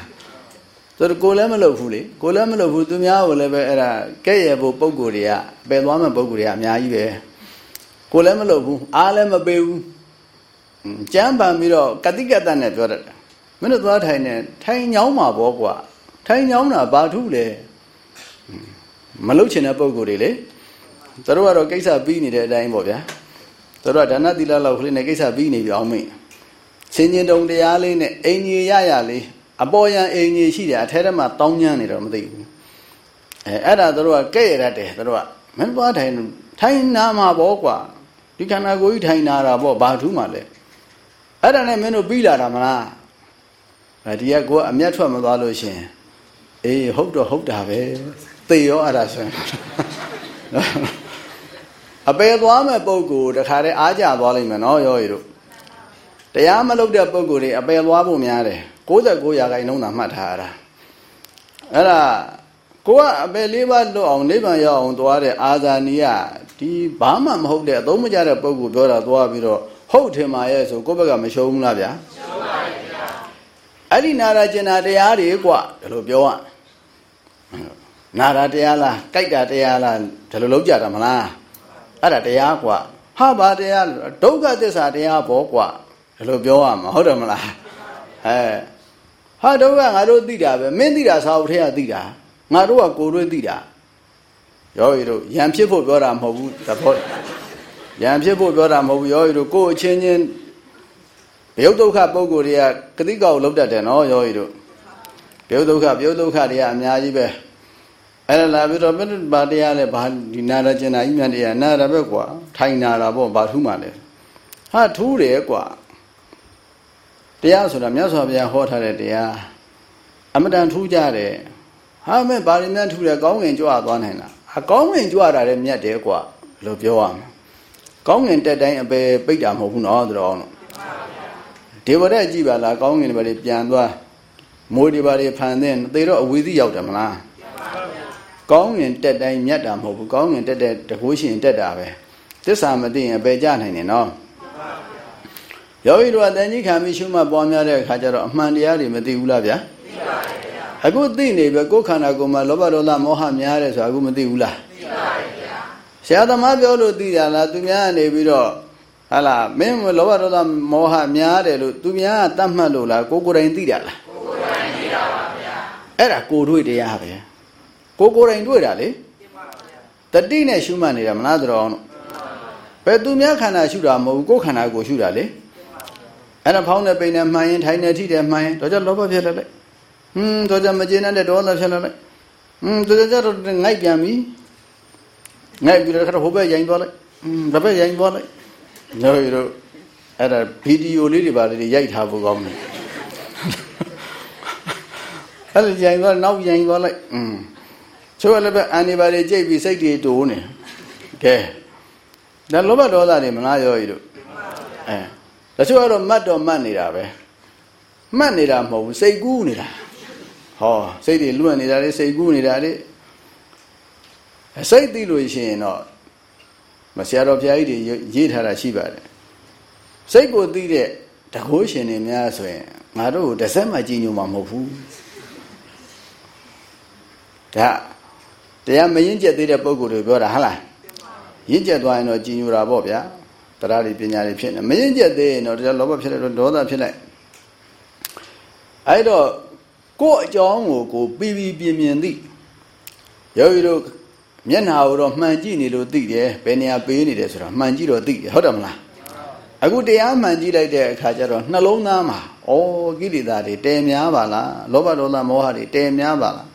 ဆိုတော့ကိုလည်းမလုပ်ဘူးလေကိုလည်းမလုပ်ဘူးသူများကိုလည်းပဲအဲ့ဒါကဲ့ရဲ့ဖို့ပုံကိုယ်တွေကပယ်သွားမဲ့ပုံကိုယ်တွေကအများကြီးပဲကိုလည်းမလုပ်ဘူးအားလည်းမပေးဘူးကြမ်းပန်ပြီးတော့ကတိကတနဲ့ပြောတတ်တယ်မင်းတို့သွားထိုင်နေထိုင်ညောင်းမှာပေါ့ကွာထိုင်ညောင်းတာဘာထုလဲမလုပ်ချင်တဲ့ပုံကိုယ်တွေလေ သူတို့ကတော့ကိစ္စပြီးနေတဲ့အတိုင်းပေါ့ဗျာသူတို့ကဒါနသီလလောက်ခလေးနဲ့ကိစ္စပြီးနေပြီအောင်မိချင်းချင်းတုံတရားလေးနဲ့အိမ်ကြီးရရလေးအပေါ်ယံအိမ်ကြီးရှိတယ်အထဲထဲမှာတောင်းညမ်းနေတော့မသိဘူးအဲအဲ့ဒါတို့ကကဲ့ရတတ်တယ်တို့ကမင်းသွားထိုင်ထိုင်နာမှာပေါ့ကွာဒီခန္ဓာကိုယ်ကြီးထိုင်နာတာပေါ့ဘာထူးမှလဲအဲ့ဒါနဲ့မင်းတို့ပြီးလာတာမလားအဲဒီကကိုကအမျက်ထွက်မသွားလို့ရှင်အေးဟုတ်တော့ဟုတ်တာပဲသေရောအဲ့ဒါဆိုရင် အပေသွားမဲ့ပုံကိုတခါတည်းအားကြသွားလိမ့်မယ်နော်ရောရီတို့တရားမလုပ်တဲ့ပုံကိုတွေအပေသွားဖို့များတယ်69ရာခိုင်နှုန်းသာမှတ်ထားရတာအဲ့ဒါကိုကအပေလေးပါလွတ်အောင်နိဗ္ဗာန်ရောက်အောင်သွားတဲ့အာဇာနီးကဒီဘာမှမဟုတ်တဲ့အသုံးမကျတဲ့ပုံကိုပြောတာသွားပြီးတော့ဟုတ်ထင်ပါရဲ့ဆိုကိုယ့်ဘက်ကမရှုံးဘူးလားဗျာရှုံးပါရဲ့ဗျာအဲ့ဒီနာရာကျင်နာတရားတွေကွာဒီလိုပြောရနာရာတရားလားကြိုက်တာတရားလားဒီလိုလုံးကြတာမလား အဲ့ဒါတရားကွာဟာဘာတရားဒုက္ခသစ္စာတရားဘောကွာဒီလိုပြောရမှာဟုတ်တယ်မလားအဲဟာဒုက္ခငါတို့သိတာပဲမင်းသိတာစာအုပ်ထဲကသိတာငါတို့ကကိုယ်တို့သိတာရောရီတို့ယံဖြစ်ဖို့ပြောတာမဟုတ်ဘူးသဘောယံဖြစ်ဖို့ပြောတာမဟုတ်ဘူးရောရီတို့ကိုယ်အချင်းချင်းဘုဒ္ဓဒုက္ခပုံကိုယ်တွေကကတိကောက်လောက်တတ်တယ်နော်ရောရီတို့ဘုဒ္ဓဒုက္ခဘုဒ္ဓဒုက္ခတွေကအများကြီးပဲ အဲ့ဒါလာပြီးတော့ဘယ်ဘာတရားလဲဘာဒီနာရကျင်နာကြီးမြန်တရားနာရပဲကွာထိုင်နာတာပေါ့ဘာထူးမှလဲဟာထူးတယ်ကွာတရားဆိုတာမြတ်စွာဘုရားဟောထားတဲ့တရားအမတန်ထူးကြတယ်ဟာမဲဘာရင်မြန်ထူးတယ်ကောင်းငင်ကြွသွားနိုင်လားအကောင်းငင်ကြွတာလည်းမြတ်တယ်ကွာလို့ပြောရမှာကောင်းငင်တက်တိုင်းအပေပိတ်တာမဟုတ်ဘူးနော်တော်အောင်ဒေဝရက်ကြည့်ပါလားကောင်းငင်တွေဘာတွေပြန်သွားမိုးတွေဘာတွေဖန်တဲ့သေတော့အဝီသီးရောက်တယ်မလား ကောင်းငင်တက်တိုင်းမြတ်တာမဟုတ်ဘူးကောင်းငင်တက်တဲ့တကိုးရှင်တက်တာပဲသစ္စာမသိရင်အပေကြနိုင်တယ်နော်ယောဂီတို့ကတန်ကြီးခံပြီးရှုမှတ်ပွားများတဲ့အခါကျတော့အမှန်တရားတွေမသိဘူးလားဗျာသိပါဗျာအခုသိနေပဲကိုယ်ခန္ဓာကိုယ်မှာလောဘဒေါသမောဟများတယ်ဆိုတာအခုမသိဘူးလားသိပါဗျာဆရာသမားပြောလို့သိတာလားသူများကနေပြီးတော့ဟာလားမင်းလောဘဒေါသမောဟများတယ်လို့သူများကတတ်မှတ်လို့လားကိုကိုယ်တိုင်သိတာလားကိုကိုယ်တိုင်သိတာပါဗျာအဲ့ဒါကိုတွေ့တရားပဲ ကိုကိုယ်တိုင်တွေ့တာလေတတိနဲ့ရှုမှတ်နေတာမလားတော်အောင်ဘယ်သူများခန္ဓာရှုတာမဟုတ်ဘူးကိုယ်ခန္ဓာကိုရှုတာလေအဲ့ဒါဖောင်းတဲ့ပိန်နဲ့မှန်ရင်ထိုင်နေထိတယ်မှန်ရင်တော့ကြလောဘဖြစ်လိုက်လိုက်ဟွန်းတော့ကြမကျေနပ်တဲ့ဒေါသဖြစ်လိုက်လိုက်ဟွန်းတော့ကြတော့ငိုက်ပြန်ပြီငိုက်ပြီးတော့ခါဟိုဘက်ရိုင်းသွားလိုက်ဟွန်းဒါဘက်ရိုင်းသွားလိုက်ညိုရတို့အဲ့ဒါဗီဒီယိုလေးတွေပါလေရိုက်ထားဖို့ကောင်းတယ်အဲ့ဒါရိုင်းသွားနောက်ရိုင်းသွားလိုက်ဟွန်း ချိုးလည်းပဲအန်ဒီပါတွေကြိတ်ပြီးစိတ်တွေတိုးနေကဲဒါလောဘဒေါသတွေမလားရောရည်တို့အဲတချို့ကတော့မတ်တော့မတ်နေတာပဲမှတ်နေတာမဟုတ်ဘူးစိတ်ကူးနေတာဟောစိတ်တွေလွတ်နေတာလေစိတ်ကူးနေတာလေစိတ်သိလို့ရှိရင်တော့မဆရာတော်ဘုရားကြီးတွေရေးထားတာရှိပါတယ်စိတ်ကိုသိတဲ့တကိုးရှင်တွေများဆိုရင်ငါတို့တစ်စက်မှကြည်ညိုမှာမဟုတ်ဘူးဒါ တရားမရင်ကျက်သေးတဲ့ပုံကိုယ်တွေပြောတာဟုတ်လားရင့်ကျက်သွားရင်တော့ကြည်ညိုတာပေါ့ဗျာတရားတွေပညာတွေဖြစ်နေမရင်ကျက်သေးရင်တော့တရားလောဘဖြစ်လိုက်တော့ဒေါသဖြစ်လိုက်အဲ့တော့ကိုယ့်အကြောင်းကိုကိုပြီးပြီးပြင်းပြင်းသိယောဂီတို့မျက်နှာကိုတော့မှန်ကြည့်နေလို့သိတယ်ဘယ်နေရာပေးနေတယ်ဆိုတော့မှန်ကြည့်တော့သိတယ်ဟုတ်တယ်မလားအခုတရားမှန်ကြည့်လိုက်တဲ့အခါကျတော့နှလုံးသားမှာဩကိလေသာတွေတဲများပါလားလောဘဒေါသမောဟတွေတဲများပါလား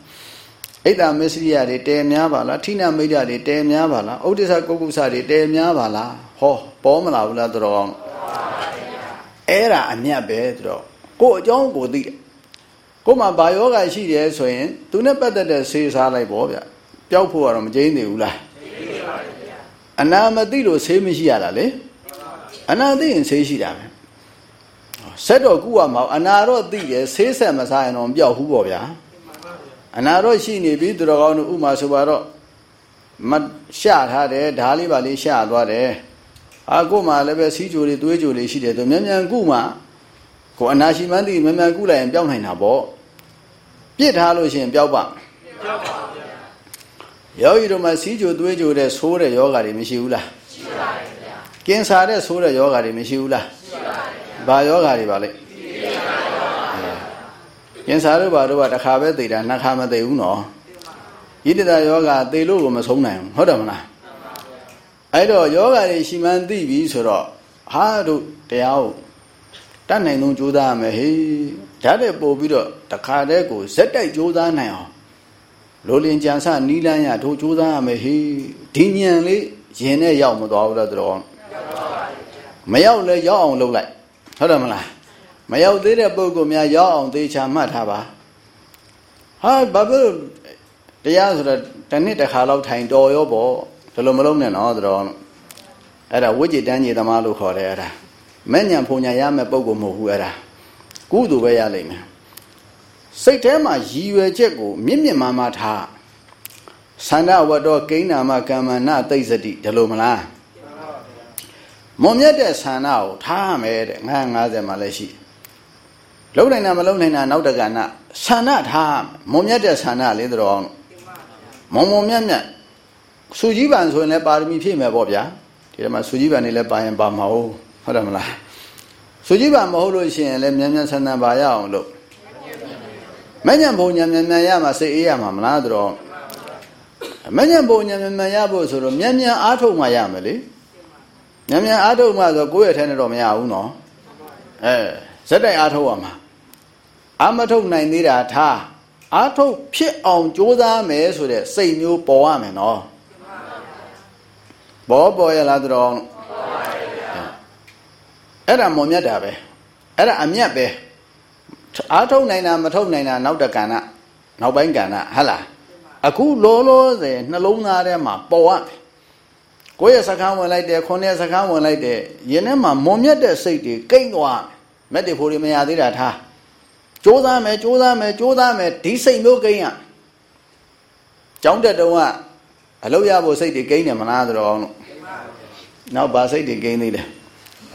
အိတ်တာမစ္စရိယတွေတဲများပါလားထိနာမိတ်တွေတဲများပါလားဥဒိစ္စကုက္ကုစတွေတဲများပါလားဟောပေါ်မလာဘူးလားတော်အောင်အဲ့ဒါအမြတ်ပဲတော်ကိုအကြောင်းကိုသိတယ်ကိုမှဘာယောဂရှိတယ်ဆိုရင်သူနဲ့ပတ်သက်တဲ့ဆေးစားလိုက်ပေါ့ဗျပျောက်ဖို့ကတော့မကျင်းသေးဘူးလားအနာမသိလို့ဆေးမရှိရတာလေအနာသိရင်ဆေးရှိတာပဲဆက်တော့ကုရမှာအနာတော့သိတယ်ဆေးဆက်မစားရင်တော့မပျောက်ဘူးပေါ့ဗျာ အနာတော့ရှိနေပြီသူတော်ကောင်းတို့ဥမာဆိုပါတော့မရှထားတယ်ဓာလေးပါလေးရှသွားတယ်အာကိုမှလည်းပဲစီးကြိုလေးသွေးကြိုလေးရှိတယ်သူမြန်မြန်ကုမှကိုအနာရှိမှန်းသိမြန်မြန်ကုလိုက်ရင်ပျောက်နိုင်တာပေါ့ပြစ်ထားလို့ရှိရင်ပျောက်ပါပျောက်ပါဗျာယောဂီတို့မှာစီးကြိုသွေးကြိုတဲ့ဆိုးတဲ့ယောဂါတွေမရှိဘူးလားရှိပါတယ်ဗျာကင်ဆာတဲ့ဆိုးတဲ့ယောဂါတွေမရှိဘူးလားရှိပါတယ်ဘာယောဂါတွေပါလဲ ကင်ဆာတို့ဘာတို့ကတစ်ခါပဲသိတာနှစ်ခါမသိဘူးနော်ဣတိတယောဂသိလို့ကိုမဆုံးနိုင်ဘူးဟုတ်တယ်မလားအဲ့တော့ယောဂတွေရှိမှန်းသိပြီဆိုတော့ဟာတို့တရားကိုတတ်နိုင်ဆုံးကြိုးစားရမယ်ဟေးဓာတ်တဲ့ပို့ပြီးတော့တခါတည်းကိုဇက်တိုက်ကြိုးစားနိုင်အောင်လိုလင်ကြံစနီးလန်းရတို့ကြိုးစားရမယ်ဟေးဒီညံလေးရင်နဲ့ရောက်မသွားဘူးလားတော်မရောက်လဲရောက်အောင်လုပ်လိုက်ဟုတ်တယ်မလား မရောက်သေးတဲ့ပုဂ္ဂိုလ်များရောက်အောင်သေချာမှတ်ထားပါဟာဘာဖြစ်လို့တရားဆိုတော့တနစ်တစ်ခါလောက်ထိုင်တော်ရောပေါ့ဒီလိုမလုံးနဲ့နော်တော်အဲ့ဒါဝိจิตတန်းကြီးသမားလို့ခေါ်တယ်အဲ့ဒါမဲ့ညာဖုန်ညာရမယ်ပုဂ္ဂိုလ်မဟုတ်ဘူးအဲ့ဒါကုသိုလ်ပဲရလိမ့်မယ်စိတ်ထဲမှာရည်ရွယ်ချက်ကိုမြင့်မြင့်မားမားထားသန္ဓဝတ္တောကိဏ္ဏမကမ္မနာသိစတိဒီလိုမလားမွန်မြတ်တဲ့ဆန္ဒကိုထားရမယ်တဲ့950မှာလည်းရှိ လုံနိုင်တာမလုံနိုင်တာနောက်တက္ကနာဆန္ဒထားမွန်မြတ်တဲ့ဆန္ဒလေးတော်မုံမုံမြတ်မြတ်စူကြီးပန်ဆိုရင်လည်းပါရမီဖြည့်မယ်ပေါ့ဗျာဒီထဲမှာစူကြီးပန်နေလည်းပါရင်ပါမှာဟုတ်ဟုတ်တယ်မလားစူကြီးပန်မဟုတ်လို့ရှိရင်လည်းမြန်မြန်ဆန်းဆန်းပါရအောင်လို့မညံဘုံညာမြန်မြန်ရမှာစိတ်အေးရမှာမလားတော်မညံဘုံညာမြန်မြန်ရဖို့ဆိုတော့မြန်မြန်အားထုတ်မှရမယ်လေမြန်မြန်အားထုတ်မှဆိုကိုယ့်ရဲ့ထဲနဲ့တော့မရဘူးနော်အဲဇက်တိုက်အားထုတ်ရမှာ အာမထုတ်နိုင်သေးတာထားအားထုတ်ဖြစ်အောင်ကြိုးစားမယ်ဆိုတဲ့စိတ်မျိုးပေါ်ရမယ်နော်ပေါ်ပေါ်ရလားတော်အဲ့ဒါမွန်မြတ်တာပဲအဲ့ဒါအမြတ်ပဲအားထုတ်နိုင်တာမထုတ်နိုင်တာနောက်တကဏ္ဍနောက်ပိုင်းကဏ္ဍဟဟလားအခုလောလောဆယ်နှလုံးသားထဲမှာပေါ်ရမယ်ကိုယ့်ရဲ့စကားဝင်လိုက်တယ်ခွန်ရဲ့စကားဝင်လိုက်တယ်ရင်ထဲမှာမွန်မြတ်တဲ့စိတ်တွေကိမ့်သွားမက်တေဖိုတွေမရသေးတာထား ကြိုးစားမယ်ကြိုးစားမယ်ကြိုးစားမယ်ဒီစိတ်မျိုးကိန်းရကျောင်းတက်တုံးကအလုပ်ရဖို့စိတ်တွေကိန်းတယ်မလားဆိုတော့အောင်လို့နောက်ပါစိတ်တွေကိန်းသေးတယ်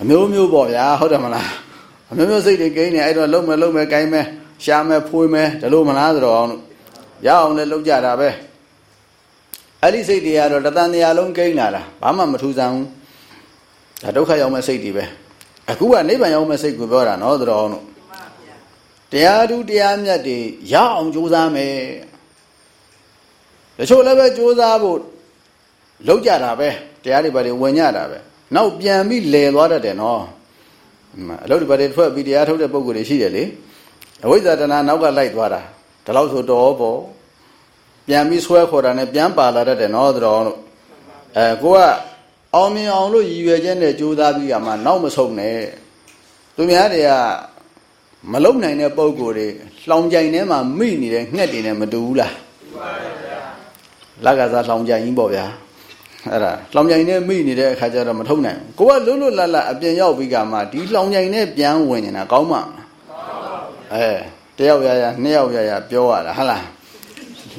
အမျိုးမျိုးပေါ့ဗျာဟုတ်တယ်မလားအမျိုးမျိုးစိတ်တွေကိန်းနေအဲ့တော့လုံမယ်လုံမယ်ကိန်းမယ်ရှာမယ်ဖွေးမယ်ဒါလို့မလားဆိုတော့အောင်လို့ရအောင်လည်းလုပ်ကြတာပဲအဲ့ဒီစိတ်တွေကတော့တသန်တရားလုံးကိန်းလာတာဘာမှမထူးဆန်းဘူးဒါဒုက္ခရောက်မဲ့စိတ်တွေပဲအခုကနိဗ္ဗာန်ရောက်မဲ့စိတ်ကိုပြောတာနော်တော်အောင်လို့ တရားဓုတရားမြတ်တွေရအောင်ကြိုးစားမယ်တချို့လည်းပဲကြိုးစားဖို့လောက်ကြတာပဲတရားတွေဘာတွေဝင်ကြတာပဲနောက်ပြန်ပြီးလဲသွားတတ်တယ်နော်အလုပ်တွေဘာတွေထွက်ပြီးတရားထုတ်တဲ့ပုံကိုယ်တွေရှိတယ်လေအဝိဇ္ဇာတဏနောက်ကလိုက်သွားတာဒါလို့ဆိုတော့ပေါ့ပြန်ပြီးဆွဲခေါ်တာနဲ့ပြန်ပါလာတတ်တယ်နော်တော်လို့အဲကိုကအောင်မြင်အောင်လို့ရည်ရွယ်ချက်နဲ့ကြိုးစားပြီးရမှာနောက်မဆုံးနဲ့သူများတွေက မလုံနိုင်တဲ့ပုံကိုယ်တွေလှောင်ကြိုင်ထဲမှာမိနေတဲ့ငှက်တွေနဲ့မတူဘူးလားတူပါတယ်ဗျာလက်ကစားလှောင်ကြိုင်ကြီးပေါ့ဗျာအဲ့ဒါလှောင်ကြိုင်နဲ့မိနေတဲ့အခါကျတော့မထုံနိုင်ဘူးကိုကလွတ်လွတ်လပ်လပ်အပြင်ရောက်ပြီးကမှဒီလှောင်ကြိုင်နဲ့ပြန်ဝင်နေတာကောင်းမှာအဲတယောက်ရရနှစ်ယောက်ရရပြောရတာဟုတ်လား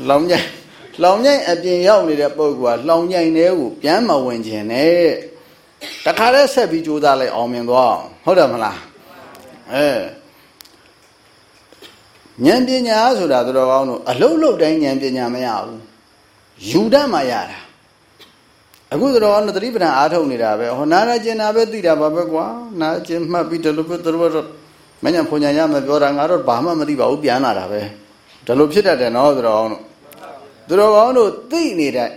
လှောင်ကြိုင်လှောင်ကြိုင်အပြင်ရောက်နေတဲ့ပုံကလှောင်ကြိုင်တွေကိုပြန်မဝင်ခြင်းနဲ့တခါတည်းဆက်ပြီးကြိုးစားလိုက်အောင်မြင်သွားအောင်ဟုတ်တယ်မလားအဲ ဉာဏ်ပညာဆိုတာတော်ကောင်းတို့အလုံးလုံးတိုင်းဉာဏ်ပညာမရဘူးယူတတ်မှရတာအခုတော့အနသတိပဋ္ဌာန်အားထုတ်နေတာပဲဟောနာရကျင်နာပဲသိတာပါပဲကွာနာကျင်မှတ်ပြီးတယ်လို့ပဲသူတို့တော့မညာဖုန်ညာရမပြောတာငါတော့ဘာမှမသိပါဘူးပြန်လာတာပဲဒါလိုဖြစ်တတ်တယ်နော်သူတော်အောင်တို့သူတော်ကောင်းတို့သိနေတဲ့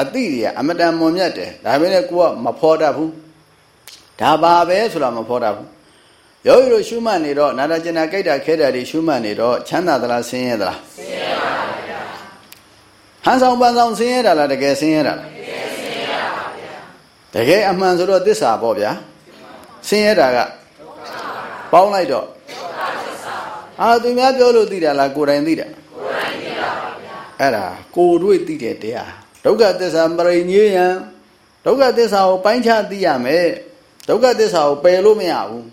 အသိတွေကအမတန်မွန်မြတ်တယ်ဒါပေမဲ့ကိုကမဖော်တတ်ဘူးဒါပါပဲဆိုတာမဖော်တတ်ဘူး ယောဂီတို့ရှုမှတ်နေတော့နာရကျင်နာကြိုက်တာခဲတာတွေရှုမှတ်နေတော့ချမ်းသာသလားဆင်းရဲသလားဆင်းရဲပါဗျာဟန်ဆောင်ပန်းဆောင်ဆင်းရဲတာလားတကယ်ဆင်းရဲတာလားတကယ်ဆင်းရဲပါဗျာတကယ်အမှန်ဆိုတော့သစ္စာပေါ့ဗျာဆင်းရဲတာကပေါင်းလိုက်တော့အာသူများပြောလို့သိတာလားကိုယ်တိုင်သိတာကိုယ်တိုင်သိတာပါဗျာအဲ့ဒါကိုယ်တွေ့သိတဲ့တရားဒုက္ခသစ္စာပရိညေယံဒုက္ခသစ္စာကိုပိုင်းခြားသိရမယ်ဒုက္ခသစ္စာကိုပယ်လို့မရဘူး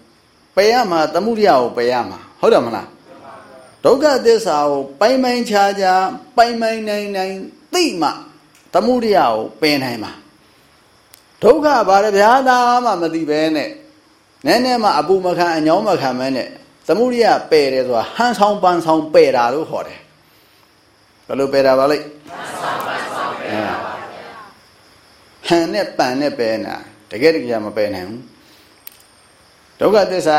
ပယ်ရမှာသမှုရိယကိုပယ်ရမှာဟုတ်တယ်မလားဒုက္ခသစ္စာကိုပိုင်းပိုင်းခြားခြားပိုင်းပိုင်းနိုင်နိုင်သိမှသမှုရိယကိုပယ်နိုင်မှာဒုက္ခဘာလဲဗျာသာမှမသိပဲနဲ့နည်းနည်းမှအပူမခံအညောင်းမခံမဲနဲ့သမှုရိယပယ်တယ်ဆိုတာဟန်ဆောင်ပန်းဆောင်ပယ်တာလို့ခေါ်တယ်ဘယ်လိုပယ်တာပါလိမ့်ဟန်ဆောင်ပန်းဆောင်ပယ်တာပါဟန်နဲ့ပန်နဲ့ပယ်နာတကယ်တကယ်မပယ်နိုင်ဘူး ဒုက္ခသစ္စာ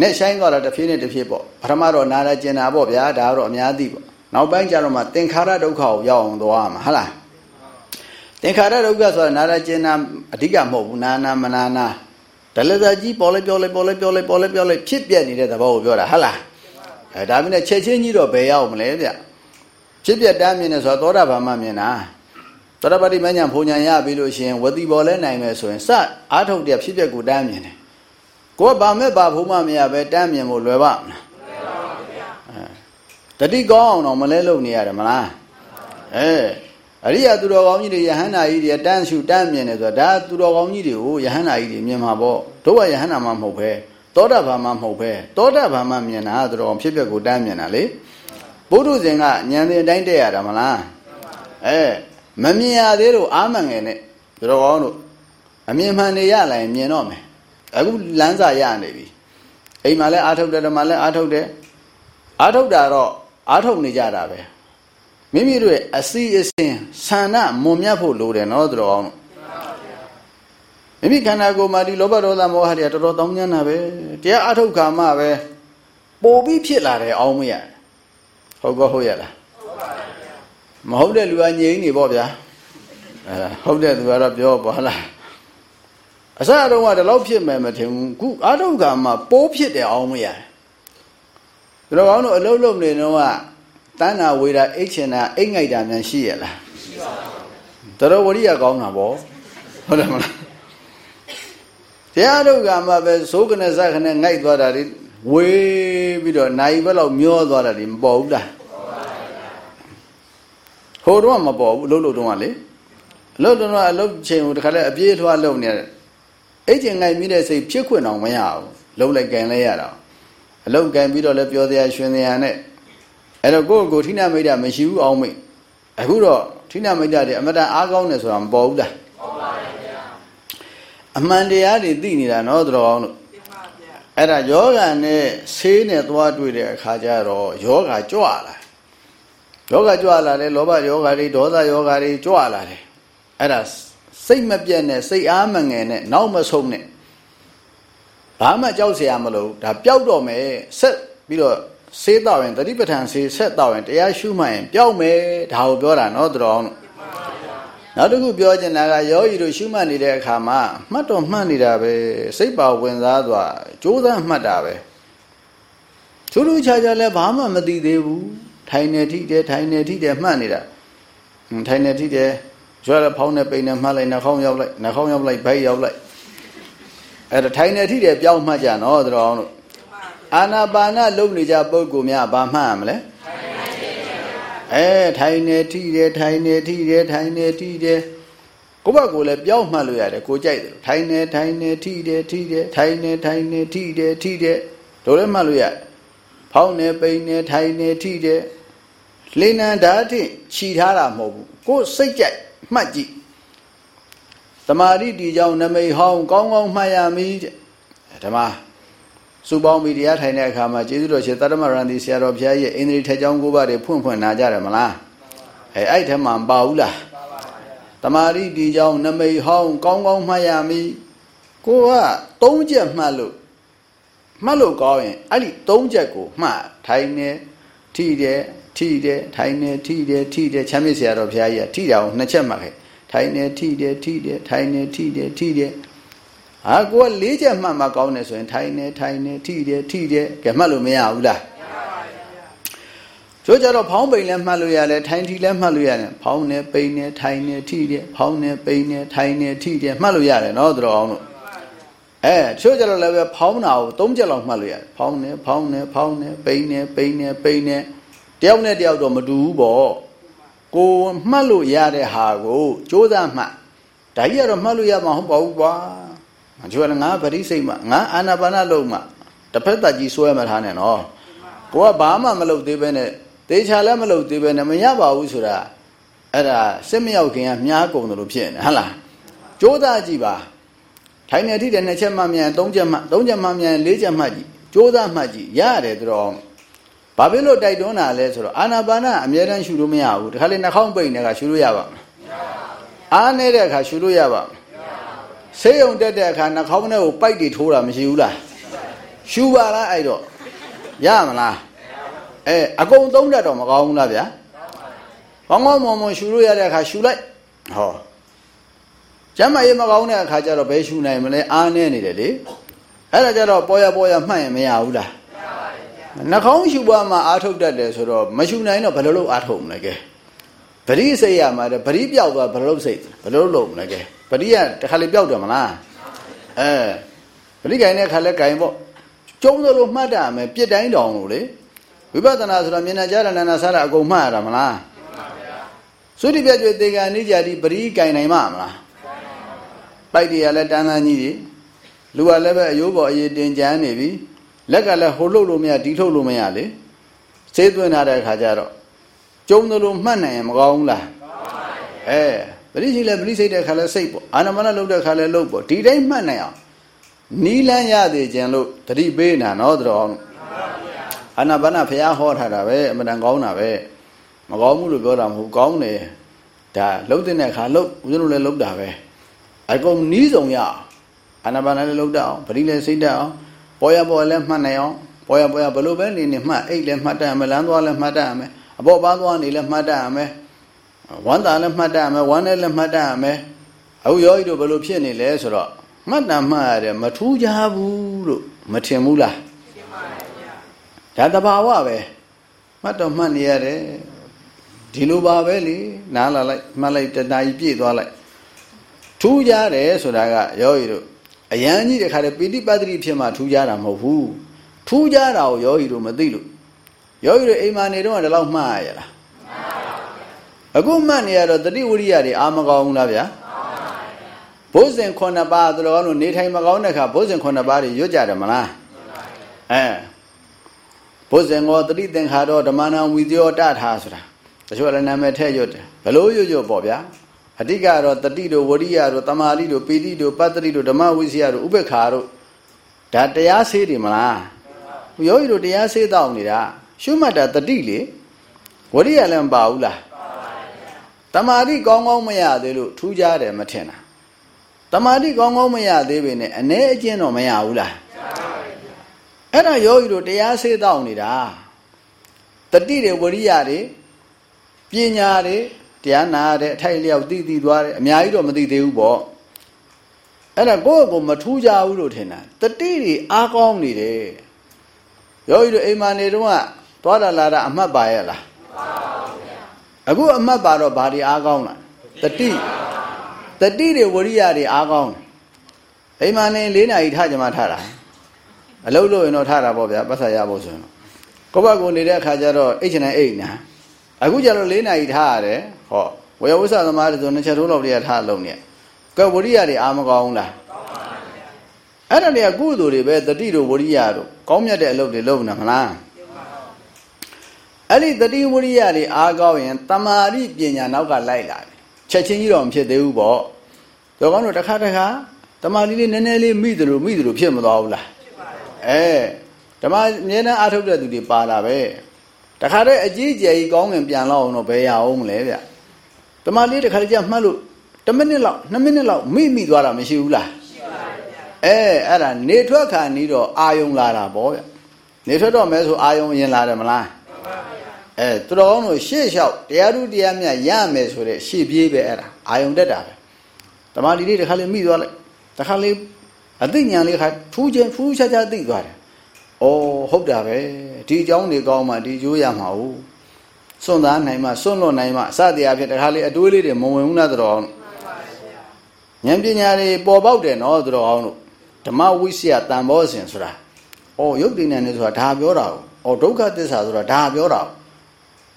နဲ့ဆိုင်သွားတာတစ်ဖြည်းနဲ့တစ်ဖြည်းပေါ့ပထမတော့နာရကျင်တာပေါ့ဗျာဒါတော့အများသိပေါ့နောက်ပိုင်းကျတော့မှသင်္ခါရဒုက္ခကိုရောက်အောင်သွားမှာဟုတ်လားသင်္ခါရဒုက္ခဆိုတာနာရကျင်တာအဓိကမဟုတ်ဘူးနာနာမနာနာဒလဇာကြီးပေါ်လဲပြောလဲပေါ်လဲပြောလဲပေါ်လဲပြောလဲဖြစ်ပြနေတဲ့သဘောကိုပြောတာဟုတ်လားအဲဒါမင်းနဲ့ချက်ချင်းကြီးတော့ဘယ်ရောက်မလဲဗျဖြစ်ပြတမ်းမြင်နေဆိုတော့သောတာပန်မှမြင်တာသောတာပတိမညာဖုန်ညာရပြီလို့ရှိရင်ဝတိပေါ်လဲနိုင်မယ်ဆိုရင်စအာထုတ်တဲ့ဖြစ်ပြကိုတမ်းမြင်တယ် ကိုကဘာမဲ့ဘာဖုံးမမရပဲတမ်းမြင်ဖို့လွယ်ပါမလားလွယ်ပါဘူးဗျအဲတတိကောင်းအောင်တော့မလဲလုံနေရတယ်မလားအဲအရိယာသူတော်ကောင်းကြီးတွေယဟန္တာကြီးတွေတန်းရှုတန်းမြင်တယ်ဆိုတာဒါသူတော်ကောင်းကြီးတွေကိုယဟန္တာကြီးတွေမြင်မှာပေါ့တို့ကယဟန္တာမှမဟုတ်ပဲသောတာပန်မှမဟုတ်ပဲသောတာပန်မှမြင်တာသူတော်ကောင်းဖြစ်ပျက်ကိုတန်းမြင်တာလေဘုဒ္ဓဇင်ကဉာဏ်စဉ်အတိုင်းတက်ရတာမလားအဲမမြင်ရသေးလို့အာမငယ်နဲ့သူတော်ကောင်းတို့အမြင်မှန်နေရလာရင်မြင်တော့မယ် အခုလမ်းစာရနေပြီအိမ်မှာလည်းအာထုတ်တယ်ဓမ္မလည်းအာထုတ်တယ်အာထုတ်တာတော့အာထုတ်နေကြတာပဲမိမိတို့ရဲ့အစီအစဉ်ဆန္ဒမွန်မြတ်ဖို့လိုတယ်နော်သူတော်အောင်မိမိခန္ဓာကိုယ်မှာဒီလောဘဒေါသမောဟတွေတော်တော်တောင်းကျမ်းတာပဲတရားအထုတ်ခါမှပဲပိုပြီးဖြစ်လာတယ်အောင်မရဟုတ်ကောဟုတ်ရလားမဟုတ်တဲ့လူကငြိမ်းနေပေါ့ဗျာအဲဟုတ်တဲ့သူကတော့ပြောပါလား အစအတော့ကဒီလောက်ဖြစ်မယ်မထင်ဘူးခုအထုတ်ခါမှပိုးဖြစ်တယ်အောင်မရသူတော်ကောင်းတို့အလုံးလုံးနေတော့တဏ္ဍာဝေဒအိတ်ချင်တာအိတ်ငိုက်တာများရှိရလားရှိပါဘူးတော်တော်ဝရိယကောင်းတာဗောဟုတ်တယ်မလားတရားထုတ်ကမှပဲသိုးကနေဇက်ခနဲ့ငိုက်သွားတာဒီဝေးပြီးတော့နိုင်ဘက်လောက်မျောသွားတာဒီမပေါ်ဘူးလားဟိုတော့မပေါ်ဘူးအလုပ်လုပ်တော့ကလေအလုပ်တော့အလုပ်ချိန်ကိုတခါလဲအပြေးထွားလုပ်နေတယ် အိတ်ချင်ငိုက်မိတဲ့စိတ်ဖြစ်ခွင့်အောင်မရဘူးလုံးလိုက်ကန်လဲရတာအလုပ်ကန်ပြီးတော့လဲပြောတရားရွှင်တရားနဲ့အဲ့တော့ကိုယ့်ကိုထိနာမိတ်တာမရှိဘူးအောင်မိတ်အခုတော့ထိနာမိတ်တာတွေအမတန်အားကောင်းတယ်ဆိုတာမပေါ်ဘူးလားပေါ်ပါတယ်ဗျာအမှန်တရားတွေသိနေတာနော်တော်အောင်လို့အဲ့ဒါယောဂနဲ့ဆေးနဲ့သွားတွေ့တဲ့အခါကျတော့ယောဂကြွလာယောဂကြွလာတယ်လောဘယောဂတွေဒေါသယောဂတွေကြွလာတယ်အဲ့ဒါ စိတ်မပြတ်နဲ့စိတ်အားမငယ်နဲ့နောက်မဆုံးနဲ့ဘာမှကြောက်เสียမလို့ဒါပျောက်တော့မယ်ဆက်ပြီးတော့ဆေးတော့ရင်တတိပဋ္ဌာန်ဆေးဆက်တော့ရင်တရားရှုမှရင်ပျောက်မယ်ဒါကိုပြောတာနော်တော်အောင်နောက်တစ်ခုပြောချင်တာကယောဂီတို့ရှုမှတ်နေတဲ့အခါမှာမှတ်တော့မှတ်နေတာပဲစိတ်ပါဝင်စားသွားကြိုးစားမှတ်တာပဲထူးထူးခြားခြားလဲဘာမှမသိသေးဘူးထိုင်နေထိတယ်ထိုင်နေထိတယ်မှတ်နေတာထိုင်နေထိတယ် ရွှဲဖောင်းနေပိန်နေမှတ်လိုက်နှာခေါင်းရောက်လိုက်နှာခေါင်းရောက်လိုက်ဘိုက်ရောက်လိုက်အဲ့ဒါထိုင်နေထိတယ်ပြောင်းမှတ်ကြနော်တော်အောင်လို့အာနာပါနလုံနေကြပုဂ္ဂိုလ်များဘာမှတ်မလဲအဲထိုင်နေထိတယ်ထိုင်နေထိတယ်ထိုင်နေထိတယ်ကိုယ့်ဘက်ကိုလည်းပြောင်းမှတ်လို့ရတယ်ကိုကြိုက်တယ်ထိုင်နေထိုင်နေထိတယ်ထိတယ်ထိုင်နေထိုင်နေထိတယ်ထိတယ်တို့လည်းမှတ်လို့ရဖောင်းနေပိန်နေထိုင်နေထိတယ်လေနံဓာတ်ထိခြီထားတာမဟုတ်ဘူးကိုယ်စိတ်ကြိုက် မှတ်ကြည့်သမာဓိတီကြောင့်နမိတ်ဟောင်းကောင်းကောင်းမှတ်ရမည်တဲ့ဓမ္မစုပေါင်းပြီးတရားထိုင်တဲ့အခါမှာကျေးဇူးတော်ရှင်သတ္တမရန်ဒီဆရာတော်ဘုရားရဲ့အိန္ဒြေထက်ကြောင်းကိုးပါးတွေဖွင့်ဖွင့်နာကြတယ်မလားအဲအဲ့ထက်မှမပါဘူးလားတမာရီဒီကြောင့်နမိတ်ဟောင်းကောင်းကောင်းမှတ်ရမည်ကိုက၃ချက်မှတ်လို့မှတ်လို့ကောင်းရင်အဲ့ဒီ၃ချက်ကိုမှတ်ထိုင်နေထိတယ် ထိတယ်ထိုင်နေထိတယ်ထိတယ်ချမ်းမြေ့ဆရာတော်ဘုရားကြီးကထိတာကိုနှစ်ချက်မှတ်ခဲ့ထိုင်နေထိတယ်ထိတယ်ထိုင်နေထိတယ်ထိတယ်ဟာကိုက၄ချက်မှတ်မှကောင်းတယ်ဆိုရင်ထိုင်နေထိုင်နေထိတယ်ထိတယ်ကဲမှတ်လို့မရဘူးလားကျိုးကြတော့ဖောင်းပိန်လည်းမှတ်လို့ရတယ်ထိုင်ထီလည်းမှတ်လို့ရတယ်ဖောင်းနေပိန်နေထိုင်နေထိတယ်ဖောင်းနေပိန်နေထိုင်နေထိတယ်မှတ်လို့ရတယ်နော်တို့အောင်လို့အဲကျိုးကြတော့လည်းပဲဖောင်းတာကို၃ချက်လောက်မှတ်လို့ရတယ်ဖောင်းနေဖောင်းနေဖောင်းနေပိန်နေပိန်နေပိန်နေ တယောက်နဲ့တယောက်တော့မတူဘူးပေါ့ကိုမှတ်လို့ရတဲ့ဟာကိုကြိုးစားမှတ်ဒါကြီးကတော့မှတ်လို့ရမှာဟုတ်ပါဘူးကွာကျိုးကလည်းငါပရိစိတ်မှငါအာနာပါနလုံးမှတစ်ဖက်သက်ကြီးစွဲမထားနဲ့နော်ကိုကဘာမှမလုပ်သေးပဲနဲ့တေချာလည်းမလုပ်သေးပဲနဲ့မရပါဘူးဆိုတာအဲ့ဒါစစ်မရောက်ခင်ကမြားကုန်တယ်လို့ဖြစ်နေဟဟလားကြိုးစားကြည့်ပါထိုင်နေထိတဲ့နှစ်ချက်မှမြန်သုံးချက်မှသုံးချက်မှမြန်လေးချက်မှကြည့်ကြိုးစားမှကြည့်ရတယ်သူတော် ဘာဖြစ်လို့တိုက်တွန်းတာလဲဆိုတော့အာနာပါနအမြဲတမ်းရှူလို့မရဘူးတခါလေနှာခေါင်းပိတ်နေတာရှူလို့ရပါမလားအားနေတဲ့အခါရှူလို့ရပါမလားဆေးရုံတက်တဲ့အခါနှာခေါင်းထဲကိုပိုက်တွေထိုးတာမရှိဘူးလားရှူပါလားအဲ့တော့ရမလားအဲအကုန်သုံးတတ်တော့မကောင်းဘူးလားဗျာကောင်းကောင်းမွန်မွန်ရှူလို့ရတဲ့အခါရှူလိုက်ဟောကျမ်းမရေးမကောင်းတဲ့အခါကျတော့ဘယ်ရှူနိုင်မလဲအားနေနေတယ်လေအဲ့ဒါကြတော့ပေါ်ရပေါ်ရမှတ်ရင်မရဘူးလား နှာခေါင်းရှူပွားမှာအားထုတ်တတ်တယ်ဆိုတော့မရှူနိုင်တော့ဘယ်လိုလုပ်အားထုတ်မလဲကဲပရိစိတ်ရမှာပရိပြောက်သွားဘယ်လိုလုပ်စိတ်ဘယ်လိုလုပ်မလဲကဲပရိကတခါလေပြောက်တယ်မလားအဲပရိကိုင်တဲ့ခါလဲကိုင်ပေါ့ကျုံးသလိုမှတ်တာမယ်ပြစ်တိုင်းတောင်လို့လေဝိပဿနာဆိုတာမျက်နှာကြားတာနာနာစားတာအကုန်မှတ်ရတာမလားသုတိပြကျွေတေကနိကြတိပရိကင်နိုင်မှာမလားပိုက်တွေကလည်းတန်းတန်းကြီးတွေလူကလည်းပဲအယိုးပေါ်အရေးတင်ကြမ်းနေပြီ လက်ကလည်းဟိုလှုပ်လို့မရဒီထုတ်လို့မရလေစေးသွင်းထားတဲ့အခါကျတော့ကျုံသလိုမှတ်နိုင်ရင်မကောင်းဘူးလားအဲပရိရှိလည်းပရိစိတ်တဲ့ခါလဲစိတ်ပေါ့အာနမနလုပ်တဲ့ခါလဲလုပ်ပေါ့ဒီတိုင်းမှတ်နိုင်အောင်နီးလန်းရသေးခြင်းလို့တတိပေးနာနော်တော်အောင်အာနာပါနဖះဟောထားတာပဲအမှန်တန်ကောင်းတာပဲမကောင်းဘူးလို့ပြောတာမဟုတ်ကောင်းတယ်ဒါလှုပ်တဲ့ခါလှုပ်ဦးဇင်းတို့လည်းလှုပ်တာပဲအကုန်နီးဆုံးရအာနာပါနလည်းလှုပ်တတ်အောင်ပရိလည်းစိတ်တတ်အောင် ပေါ်ရပေါ်လည်းမှတ်နိုင်အောင်ပေါ်ရပေါ်ရဘလို့ပဲနေနေမှတ်အိတ်လည်းမှတ်တတ်မယ်လမ်းသွားလည်းမှတ်တတ်မယ်အပေါ်ပါသွားနေလည်းမှတ်တတ်မယ်ဝမ်းသာလည်းမှတ်တတ်မယ်ဝမ်းနဲ့လည်းမှတ်တတ်မယ်အခုယောဂီတို့ဘယ်လိုဖြစ်နေလဲဆိုတော့မှတ်တာမှတ်ရတယ်မထူးကြဘူးလို့မထင်ဘူးလားဒါတဘာဝပဲမှတ်တော့မှတ်နေရတယ်ဒီလိုပါပဲလေနားလာလိုက်မှတ်လိုက်တဏှာကြီးပြည့်သွားလိုက်ထူးကြတယ်ဆိုတာကယောဂီတို့ အယံကြီးတခါတည်းပိဋိပတ်တိဖြစ်မှထူးကြတာမဟုတ်ဘူးထူးကြတာကိုယောဂီတို့မသိလို့ယောဂီတို့အိမ်မှာနေတော့ဒီလောက်မှတ်ရလားအခုမှတ်နေရတော့တတိဝရိယတွေအာမကောင်းဘူးလားဗျာဘုဇင်9ပါးသူတော်တို့နေထိုင်မကောင်းတဲ့အခါဘုဇင်9ပါးတွေရွတ်ကြတယ်မလားအဲဘုဇင်ကောတတိသင်္ခါတော့ဓမ္မနာဝီဇယောတထာဆိုတာတချို့လည်းနာမည်ထည့်ရွတ်တယ်ဘလို့ရွတ်ရွတ်ပေါ့ဗျာ အတိကတော့တတိတို့ဝရိယတို့တမာတိတို့ပိတိတို့ပတ္တိတို့ဓမ္မဝိစီယတို့ဥပ္ပခါတို့ဒါတရားဆေးတွေမလားယောဂီတို့တရားဆေးတောက်နေတာရှုမှတ်တာတတိလေဝရိယလည်းမပါဘူးလားတမာတိကောင်းကောင်းမရသေးလို့ထူးကြတယ်မထင်တာတမာတိကောင်းကောင်းမရသေးပေနဲ့အ ਨੇ အကျင့်တော့မရဘူးလားအဲ့ဒါယောဂီတို့တရားဆေးတောက်နေတာတတိတွေဝရိယတွေပညာတွေ တရားနာတဲ့အထိုက်လျောက်သိသိသွားတယ်အများကြီးတော့မသိသေးဘူးပေါ့အဲ့ဒါကိုယ့်ကိုမထူးကြဘူးလို့ထင်တာတတိတွေအားကောင်းနေတယ်ယောဂီတို့အိမ်မာနေတော့ကသွားတာလာတာအမှတ်ပါရဲ့လားအခုအမှတ်ပါတော့ဘာတွေအားကောင်းလားတတိတတိတွေဝရိယတွေအားကောင်းအိမ်မာနေ၄နာရီထားကြမှာထားတာအလုပ်လုပ်ရင်တော့ထားတာပေါ့ဗျာပတ်သက်ရဖို့ဆိုရင်ကိုယ့်ဘက်ကိုနေတဲ့အခါကျတော့အိတ်ချင်တဲ့အိတ်နာ အခုကျတော့၄နာရီထားရတယ်ဟောဝေယဝိဆသမားတွေဆိုနှစ်ချက်ထိုးလောက်တည်းထားလုံးနေကဲဝရိယတွေအာမကောင်းလားအဲ့ဒါတွေကကုသိုလ်တွေပဲတတိတို့ဝရိယတို့ကောင်းမြတ်တဲ့အလုပ်တွေလုပ်နေမလားအဲ့ဒီတတိဝရိယတွေအားကောင်းရင်တမာရိပညာနောက်ကလိုက်လာတယ်ချက်ချင်းကြီးတော့မဖြစ်သေးဘူးပေါ့တော်ကောင်းတို့တစ်ခါတစ်ခါတမာရိလေးနည်းနည်းလေးမိတယ်လို့မိတယ်လို့ဖြစ်မသွားဘူးလားအဲဓမ္မအမြဲတမ်းအားထုတ်တဲ့သူတွေပါလာပဲ တတခါတည်းအကြီးကျယ်ကြီးကောင်းငင်ပြန်လောက်အောင်တော့ဘယ်ရအောင်မလဲဗျတမလေးတခါတည်းကျမှတ်လို့1မိနစ်လောက်2မိနစ်လောက်မိမိသွားတာမရှိဘူးလားရှိပါဗျအဲအဲ့ဒါနေထွက်ခါနီးတော့အာယုံလာတာပေါ့ဗျနေထွက်တော့မဲဆိုအာယုံရင်လာတယ်မလားအဲသူတော်ကောင်းတို့ရှေ့လျှောက်တရားသူတရားမြတ်ရမယ်ဆိုတဲ့ရှေ့ပြေးပဲအဲ့ဒါအာယုံတက်တာပဲတမလီလေးတစ်ခါလေးမိသွားလိုက်တစ်ခါလေးအသိဉာဏ်လေးခါထူးချင်းထူးခြားခြားသိသွားတယ် ဩဟုတ်တာပဲဒီအကြောင်းတွေကောင်းမှဒီကျိုးရမှာဟုတ်စွန့်သားနိုင်မှစွန့်လွတ်နိုင်မှအစတရားဖြစ်တခါလေးအတွေးလေးတွေမဝင်ဘူးလားတော်အောင်ဉာဏ်ပညာတွေပေါ်ပေါက်တယ်နော်တော်အောင်တို့ဓမ္မဝိစီယတန်ဘောစဉ်ဆိုတာဩရုပ်တည်နေတယ်ဆိုတာဒါပြောတာဩဒုက္ခသစ္စာဆိုတာဒါပြောတာ